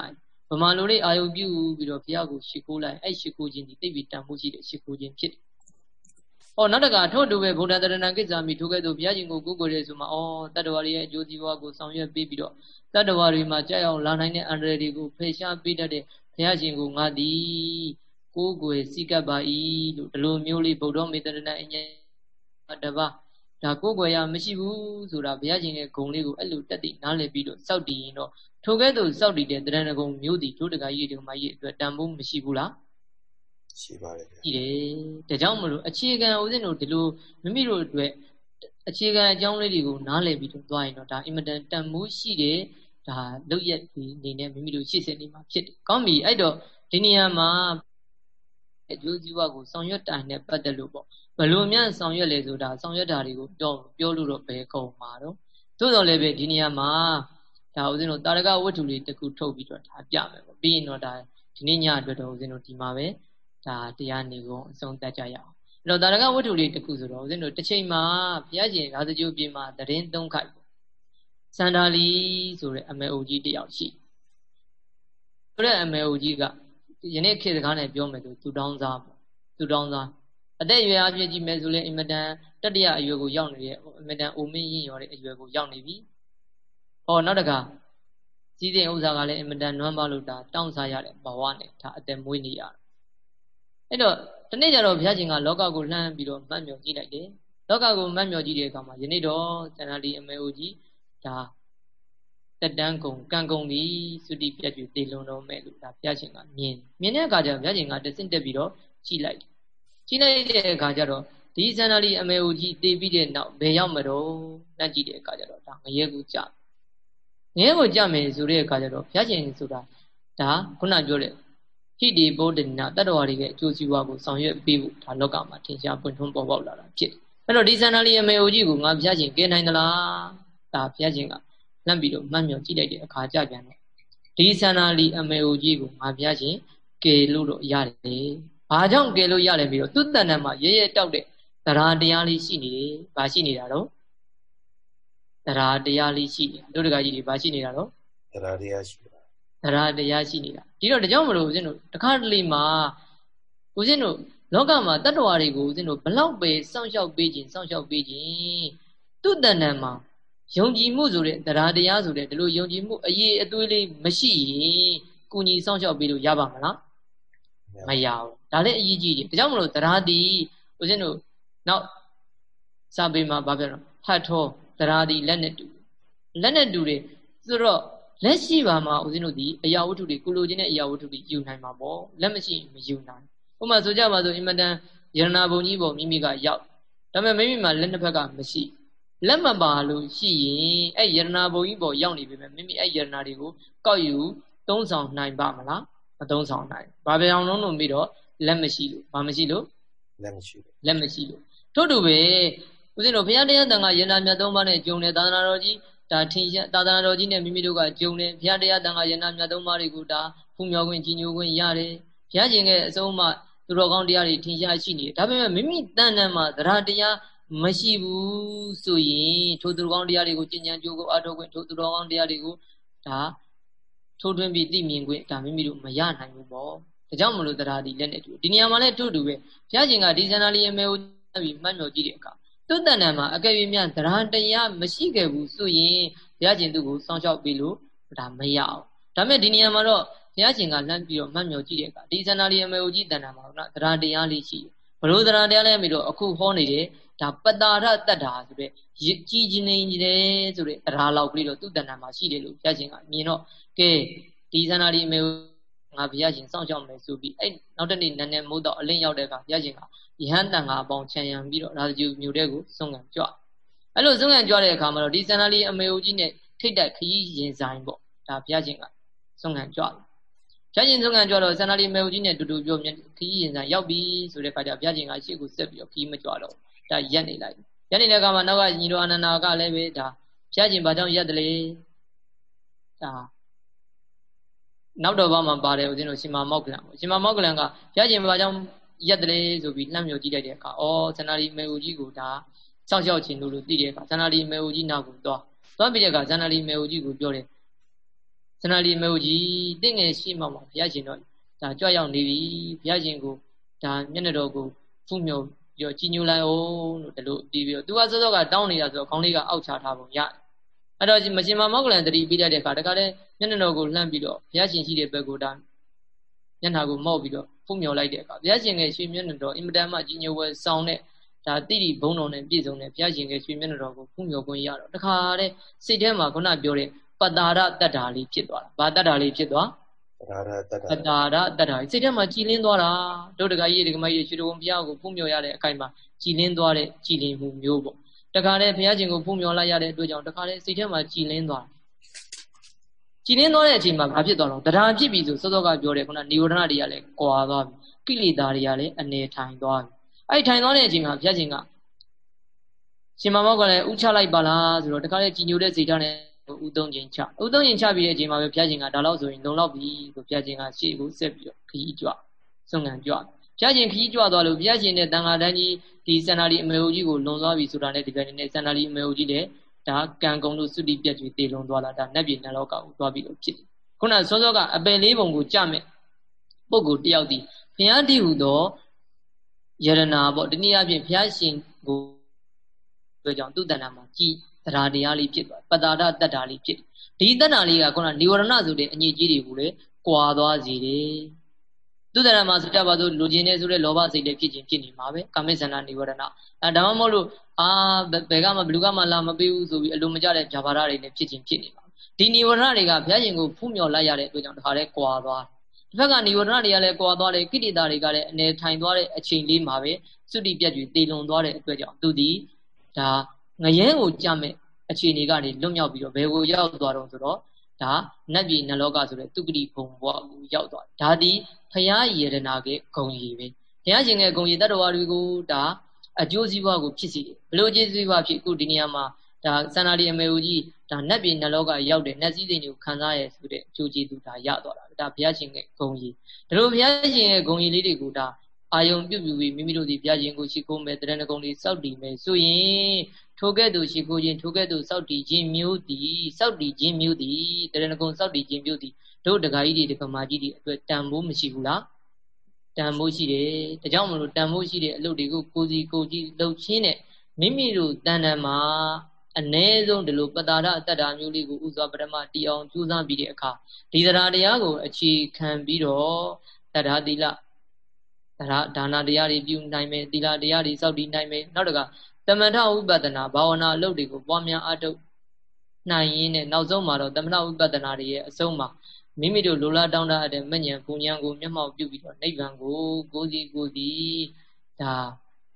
A: ဗမာလူလေးအာယုပြုပြီးတော့ဘုရားကိုရှိခိုးလိုက်အဲ့ရှိခိုးခြင်းဒီသိပ်ပြီးတန်ဖိုးရှိတဲ့ရှိခိုးခြင်းဖြစ်တယ်။အော်နောက်တကထို့တူပဲဗုဒ္ဓတရဏကိစ္စမိထိုကဲ့သို့ဘုရားရှင်ကိုကိုးကွယ်ရဲဆိုမှအော်တတ္တဝါတွေရဲ့အကျိုးစီးပွားကိုဆောင်ရွက်ပေးပြီးတော့တတ္တဝါတွေမှာကြောက်ရောက်လာနိုင်တဲ့အန္တရာယ်တွေကိုဖယ်ရှားပေးတတ်တဲ့ဘုရားရှင်ကိုငါသည် ကိုးကွယ်စိကပ်ပါ၏လို့ဒီလိုမျိုးလေးဗုဒ္ဓမေတ္တရဏအញ្ញတပါဒါကိုးကွယ်ရမရှိဘူးဆိုတာဘုရားရှင်ရဲ့ဂုဏ်လေးကိုအဲ့လိုတက်တည်နားလည်ပြီးတော့စောက်တည်ရင်တော့ထိုကဲ့သို့စောက်တည်တဲ့တရဏဂုံမျိုးတည်တို့တကကြီးဒီမှာကြီးအတွက်တန်ဖိုးမရှိဘူးလား
B: ရှိပါတယ်
A: ရှိတယ်ဒါကြောင့်မလို့အခြေခံဦးဇင်းတို့ဒီလိုမိမိတို့အတွက်အခြေခံအကြောင်းလေးတွေကိုနားလည်ပြီးတော့သွားရင်တော့ဒါအင်မတန်တန်ဖိုးရှိတဲ့ဒါလုတ်ရက်ဒီအနေနဲ့မိမိတို့ရှေ့ဆက်နေမှာဖြစ်တယ်။ကောင်းပြီအဲ့တော့ဒီနေရာမှာ အကျိုးစီးပွားကိုဆောင်ရွက်တိုင်နဲ့ပတ်သက်လို့ပေါ့ဘလို့များဆောင်ရွက်လဲဆိုတာဆောင်ရွက်တာတွေကိုတော့ပြောလို့တော့ဘယ်ကုန်မှာတော့သို့တော်လည်းပဲဒီနေရာမှာဒါဦးဇင်းတို့တာရကဝတ္ထုလေးတစ်ခုထုတ်ပြီးတော့ဒါပြမယ်ပေါ့ပြီးရင်တော့ဒါဒီနေ့ညအတွက်တော့ဦးဇင်းတို့ဒီမှာပဲဒါတရားနေကုန်အဆုံးသတ်ကြရအောင်အဲ့တော့တာရကဝတ္ထုလေးတစ်ခုဆိုတော့ဦးဇင်းတို့တစ်ချိန်မှာဘုရားရှင်ရာဇကြိုးပြေမှာတရင်သုံးခိုက်စန္ဒာလီဆိုတဲ့အမေအိုကြီးတယောက်ရှိဆိုတဲ့အမေအိုကြီးက ယနေ့ခေတ်စကားနဲ့ပြောမယ်ဆိုသူတောင်းစားပေါ့သူတောင်းစားအသက်အရွယ်အပြည့်ကြီးမယ်ဆိုလဲအင်မတန်တတရအရွယ်ကိုရောက်နေတဲ့အင်မတန်အိုမင်းရင်ရောတဲ့အရွယ်ကိုရောက်နေပြီဟောနောက်တကစီးစိမ်ဥစ္စာကလည်းအင်မတန်နွမ်းပါလို့ဒါတောင်းစားရတဲ့ဘဝနဲ့ဒါအသက်မွေးနေရတယ်အဲ့တော့ဒီနေ့ကျတော့ဘုရားရှင်ကလောကကိုလှမ်းပြီးတော့မှတ်မြော်ကြည့်လိုက်တယ်လောကကိုမှတ်မြော်ကြည့်တဲ့အခါမှာယနေ့တော့ဇန္နာလီအမေအိုကြီးဒါ တက်တန်းကုံကံကုံဒီသုတိပြတ်ပြီးသေလုံးတော့မဲ့လို့ဒါဘုရားရှင်ကမြင်မြင်တဲ့အခါကျဘုရားရှင်ကတဆင့်တက်ပြီးတော့ကြည်လိုက်ကြည်လိုက်တဲ့အခါကျတော့ဒီဇန္နာလီအမေဦးကြီးတေးပြီးတဲ့နောက်ဘယ်ရောက်မတော့နှက်ကြည့်တဲ့အခါကျတော့ဒါငရဲကိုကြငရဲကိုကြမယ်ဆိုတဲ့အခါကျတော့ဘုရားရှင်ဆိုတာဒါခုနပြောတဲ့ဟိတိဗုဒ္ဓနာတတ္တဝါတွေရဲ့အကျိုးစီးပွားကိုဆောင်ရွက်ပေးဖို့ဒါလောကမှာထင်ရှားပွင့်ထွန်းပေါ်ပေါက်လာတာဖြစ်အဲ့တော့ဒီဇန္နာလီအမေဦးကြီးကိုငါဘုရားရှင်ကဲနိုင်သလားဒါဘုရားရှင်က လှမ်းပြီးတော့မှတ်မြော်ကြည့်လိုက်တဲ့အခါကြပြန်တယ်ဒီဆန္ဒလီအမေအိုကြီးကိုငါဘုရားရှင်ကယ်လို့တော့ရတယ်။ဘာကြောင့်ကယ်လို့ရတယ်ပြီးတော့သူ့တဏ္ဍမှာရဲရဲတောက်တဲ့တရားတရားလေးရှိနေတယ်။ဘာရှိနေတာတော့တရားတရားလေးရှိနေတာတို့တကကြီးတွေဘာရှိနေတာတော့
B: တရားတရားရှိတာ
A: တရားတရားရှိနေတာဒီတော့ဒါကြောင့်မလို့ဦးဇင်းတို့တခါတလေမှာဦးဇင်းတို့လောကမှာတတ္တဝါတွေကိုဦးဇင်းတို့ဘလောက်ပဲစောင့်ရှောက်ပေးခြင်းစောင့်ရှောက်ပေးခြင်းသူ့တဏ္ဍမှာ ယုံကြည်မှုဆိုတဲ့တရားတရားဆိုတဲ့ဒီလိုယုံကြည်မှုအရေးအသွေးလေးမရှိရင်ကုညီစောင့်ရှောက်ပေးလို့ရပါမလားမရဘူးဒါလည်းအရေးကြီးတယ်ဒါကြောင့်မလို့တရားတီဦးဇင်းတို့နောက်စာပေမှာဗာပြောတော့ဟတ်ထောတရားတီလက်နဲ့တူလက်နဲ့တူတယ်ဆိုတော့လက်ရှိပါမှာဦးဇင်းတို့ဒီအရာဝတ္ထုတွေကိုလိုချင်တဲ့အရာဝတ္ထုတွေယူနိုင်မှာပေါ့လက်မရှိမယူနိုင်ဥပမာဆိုကြပါစို့အင်မတန်ယရနာဘုံကြီးပေါ်မိမိကရောက်ဒါပေမဲ့မိမိမှာလက်နှစ်ဖက်ကမရှိ လက်မပါလို့ရှိရင်အဲ့ယရနာဘုံကြီးပေါ်ရောက်နေပြီမဲ့မိမိအဲ့ယရနာတွေကိုကောက်ယူသုံးဆောင်နိုင်ပါမလားမသုံးဆောင်နိုင်ဘာပြောင်လုံးလို့ပြီးတော့လက်မရှိလို့ဘာမရှိလို့
B: လက်မရှိလို့
A: လက်မရှိလို့ထို့တူပဲဦးဇင်းတို့ဘုရားတရားတန်ခါယရနာမြတ်သုံးပါးနဲ့ဂျုံတဲ့သာသနာတော်ကြီးဒါထင်ရှားသာသနာတော်ကြီးနဲ့မိမိတို့ကဂျုံတယ်ဘုရားတရားတန်ခါယရနာမြတ်သုံးပါးတွေကိုဒါဖူးမြော်ခွင့်ကြီးညိုခွင့်ရတယ်ဘုရားရှင်ရဲ့အဆုံးအမသူတော်ကောင်းတရားတွေထင်ရှားရှိနေတယ်ဒါပေမဲ့မိမိတန်တန်မှာသရတရား မရှိဘူးဆိုရင်ထိုသူတော်ကောင်းတရားတွေကိုကျင့်ကြံကြိုးကိုအထောက်ခွင့်ထိုသူတော်ကောင်းတရားတွေကိုဒါထိုးထွင်းပြီးသိမြင်ခွင့်ဒါမိမိတို့မရနိုင်ဘူးပေါ့ဒါကြောင့်မလို့တရားဒီလက်နဲ့တူဒီနေရာမှာလည်းတူတူပဲဘုရားရှင်ကဒီဇန္နာလီအမေကိုပြီးမှတ်မြော်ကြည့်တဲ့အခါသူ့တဏ္ဍာမှာအကယ်၍များတရားတရားမရှိခဲ့ဘူးဆိုရင်ဘုရားရှင်သူ့ကိုစောင့်ရှောက်ပြီးလို့ဒါမရအောင်ဒါမဲ့ဒီနေရာမှာတော့ဘုရားရှင်ကလှမ်းပြီးတော့မှတ်မြော်ကြည့်တဲ့အခါဒီဇန္နာလီအမေကိုကြီးတဏ္ဍာမှာနော်တရားတရားလေးရှိတယ်ဘလို့တရားတရားလဲပြီးတော့အခုဟောနေတယ် ဒါပတာရတတ္တာဆိုတဲ့ကြီးကြီးနေနေတယ်ဆိုတဲ့တရားလောက်ပြီးတော့သူ့တဏ္ဍာမှာရှိတယ်လို့ဘုရားရှင်ကမြင်တော့ကဲဒီဇန္နာလီအမေငါဘုရားရှင်စောင့်ရှောက်မယ်ဆိုပြီးအဲ့နောက်တနေ့နည်းနည်းမိုးတော့အလင်းရောက်တဲ့အခါဘုရားရှင်ကယဟန်တန်ကအပေါင်းခြံရံပြီးတော့ရာဇဂျူမြို့တဲ့ကိုဆုံးခံကြွအဲ့လိုဆုံးခံကြွတဲ့အခါမှာတော့ဒီဇန္နာလီအမေဦးကြီးနဲ့ထိတ်တက်ခရီးရင်ဆိုင်ပေါ့ဒါဘုရားရှင်ကဆုံးခံကြွတယ်ဘုရားရှင်ဆုံးခံကြွတော့ဇန္နာလီအမေဦးကြီးနဲ့တူတူပြောခရီးရင်ဆိုင်ရောက်ပြီဆိုတဲ့အခါကျဘုရားရှင်ကရှေ့ကိုဆက်ပြီးတော့ခရီးမကြွတော့ ဒါရက်နေလိုက်ရက်နေတဲ့အခါမှာနောက်ကညီတော်အနန္ဒာကလည်းပဲဒါဘုရားရှင်ဘာကြောင့်ရက်တယ်လဲဒါနောက်တော့ဘာမှပါတယ်ဦးဇင်းတို့ရှင်မမောက်ကလန်ပေါ့ရှင်မမောက်ကလန်ကဘုရားရှင်ဘာကြောင့်ရက်တယ်လဲဆိုပြီးလှမ်းမြော်ကြည့်လိုက်တဲ့အခါဩဇန္နာလီမေဦးကြီးကိုဒါစောင့်ရှောက်ခြင်းလို့လို့သိတဲ့အခါဇန္နာလီမေဦးကြီးနောက်ကိုသွားသွားပြီးတဲ့အခါဇန္နာလီမေဦးကြီးကိုပြောတယ်ဇန္နာလီမေဦးကြီးတင့်ငယ်ရှိမှမှာဘုရားရှင်တော့ဒါကြွရောက်နေပြီဘုရားရှင်ကိုဒါမျက်နှာတော်ကိုဖုမြော် ပြီးတော့ကြီးညိုလိုက်အောင်လို့ဒီလိုပြီးပြီးတော့သူကစောစောကတောင်းနေတာဆိုတော့ခေါင်းလေးကအောက်ချထားပုံရတယ်အဲ့တော့မရှင်မမောက်ကလန်တတိပြီးတဲ့အခါတခါတည်းမျက်နှာတော်ကိုလှမ်းပြီးတော့ဘုရားရှင်ရှိတဲ့ဘက်ကိုဒါမျက်နှာကိုမော့ပြီးတော့ဖုံမြော်လိုက်တဲ့အခါဘုရားရှင်ရဲ့ရွှေမျက်နှာတော်အင်မတန်မှကြီးညိုဝဲဆောင်းတဲ့ဒါတိတိဘုံတော်နဲ့ပြည့်စုံတဲ့ဘုရားရှင်ရဲ့ရွှေမျက်နှာတော်ကိုဖုံမြော်ခွင့်ရတော့တခါတည်းစိတ်ထဲမှာခုနပြောတဲ့ပတ္တာရတတ္တာလေးဖြစ်သွားတာဘာတတ္တာလေးဖြစ်သွား
B: ပ တ္တာရတတ္တာ
A: ပတ္တာရတတ္တာစိတ်ထဲမှာကြည်လင်းသွားတာတို့တကကြီးဒကမကြီးရွှေတော်ဘုရားကိုဖုံမြော်ရတဲ့အခိုင်မှာကြည်လင်းသွားတဲ့ကြည်လင်မှုမျိုးပေါ့တခါတည်းဘုရားရှင်ကိုဖုံမြော်လိုက်ရတဲ့အတွက်ကြောင့်တခါတည်းစိတ်ထဲမှာကြည်လင်းသွားကြည်လင်းသွားတဲ့အချိန်မှာဘာဖြစ်သွားတော့တရားဖြစ်ပြီဆိုစောစောကပြောတယ်ခုနនិဝရဏတွေကလည်းကွာသွားပြီကိလေသာတွေကလည်းအနေထိုင်သွားပြီအဲ့ထိုင်သွားတဲ့အချိန်မှာဘုရားရှင်ကရှင်မမောကလည်းဥချလိုက်ပါလားဆိုတော့တခါတည်းကြည်ညိုတဲ့စိတ်ဓာတ်နဲ့ ဥသုံးချိန်ချဥသုံးချိန်ချပြီးတဲ့အချိန်မှာပဲဘုရားရှင်ကဒါလောက်ဆိုရင်လုံလောက်ပြီဆိုဘုရားရှင်ကရှေ့ကိုဆက်ပြီးတော့ခရီးကြွဆုံးခံကြွဘုရားရှင်ခကြီးကြွသွားလို့ဘုရားရှင်နဲ့တန်ခါတန်းကြီးဒီစန္ဒာလီအမေဦးကြီးကိုလွန်သွားပြီဆိုတာနဲ့ဒီကနေ့နဲ့စန္ဒာလီအမေဦးကြီးလည်းဒါကံကုံလို့သုတိပြတ်ပြီးတေလွန်သွားတာဒါနတ်ပြည်နတ်လောကကိုသွားပြီးတော့ဖြစ်တယ်ခုနစောစောကအပယ်လေးပုံကိုကြမဲ့ပုဂ္ဂိုလ်တယောက်ဒီဘုရားတည်ဟူသောယရနာပေါ့ဒီနည်းအားဖြင့်ဘုရားရှင်ကိုပြောကြောင့်သူ့တဏ္ဍာမှာကြည် သဒ္ဓါတရားလေးဖြစ်သွားပတာဒတတ္တာလေးဖြစ်ဒီတဏ္ဍာလေးကခုနနိဝရဏဆိုတဲ့အညစ်အကြေးတွေကိုလေကွာသွားစေတယ်သူတဏ္ဍာမှာဆိုကြပါစို့လူကျင်နေဆိုတဲ့လောဘစိတ်တွေဖြစ်ခြင်းဖြစ်နေမှာပဲကာမိဇဏနိဝရဏအဲဒါမှမဟုတ်လို့အာဘယ်ကမှဘလူကမှလာမပေးဘူးဆိုပြီးအလိုမကျတဲ့ဗျာပါဒတွေနဲ့ဖြစ်ခြင်းဖြစ်နေမှာဒီနိဝရဏတွေကဘုရားရှင်ကိုဖူးမြော်လိုက်ရတဲ့အတွက်ကြောင့်ဒါလည်းကွာသွားဒီဘက်ကနိဝရဏတွေကလည်းကွာသွားတယ်ကိဋ္တာတွေကလည်းအနေထိုင်သွားတဲ့အချိန်လေးမှာပဲသုတိပြတ်ကြီးတည်လွန်သွားတဲ့အတွက်ကြောင့်သူဒီဒါ ငရဲကိုကြမဲ့အခြေအနေကနေလွတ်မြောက်ပြီးတော့ဘယ်ကိုရောက်သွားတော့ဆိုတော့ဒါနတ်ပြည်နလောကဆိုတဲ့သူဂတိဘုံဘဝကိုရောက်သွားဒါဒီဖရာယေရနာကဂုံရီပဲဘုရားရှင်ရဲ့ဂုံရီတတ္တဝါတွေကိုဒါအကျိုးစီးပွားကိုဖြစ်စီတယ်ဘလို့အကျိုးစီးပွားဖြစ်အခုဒီနေရာမှာဒါစန္ဒာလီအမေဦးကြီးဒါနတ်ပြည်နလောကရောက်တဲ့နတ်စည်းစိမ်ကိုခံစားရဆိုတဲ့အကျိုးကျေးဇူးဒါရသွားတာဒါဘုရားရှင်ရဲ့ဂုံရီဒါလိုဘုရားရှင်ရဲ့ဂုံရီလေးတွေကိုဒါ အာယုံပြုတ်ပြုပြီးမိမိတို့ဒီဘုရားရှင်ကိုရှိခိုးမယ်တရဏဂုံလေးစောက်တည်မယ်ဆိုရင်ထိုကဲ့သို့ရှိခိုးခြင်းထိုကဲ့သို့စောက်တည်ခြင်းမျိုးသည်စောက်တည်ခြင်းမျိုးသည်တရဏဂုံစောက်တည်ခြင်းမျိုးသည်တို့တဂါကြီးတွေတကမာကြီးတွေအတွက်တန်ဖိုးမရှိဘူးလားတန်ဖိုးရှိတယ်ဒါကြောင့်မလို့တန်ဖိုးရှိတဲ့အလုပ်တွေကိုကိုစီကိုကြီးလှုပ်ချင်းနဲ့မိမိတို့တန်တန်မှာအ ਨੇ ဆုံးဒီလိုပတာရအတ္တမျိုးလေးကိုဥစွာပထမတီအောင်ကြိုးစားပြီးတဲ့အခါဒီတရားတရားကိုအခြေခံပြီးတော့တရားသီလ တရားဒါနတရားတွေပြုနိုင်မယ်သီလတရားတွေစောင့်တည်နိုင်မယ်နောက်တကတမထဥပဒနာဘာဝနာအလုပ်တွေကိုပွားများအားထုတ်နိုင်ရင်းနဲ့နောက်ဆုံးမှာတော့တမထဥပဒနာတွေရဲ့အဆုံးမှာမိမိတို့လိုလားတောင်းတတဲ့မဉ္ဇဉ်ပူဉ္ဇဉ်ကိုမျက်မှောက်ပြုပြီးတော့နိဗ္ဗာန်ကိုကိုစီကိုစီဒါ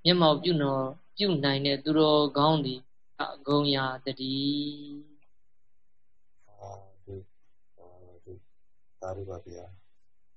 A: မျက်မှောက်ပြုတော်ပြုနိုင်တဲ့သူတော်ကောင်းဒီအဂုံရာတတိ
B: သာဓုသာဓုပါဗျာ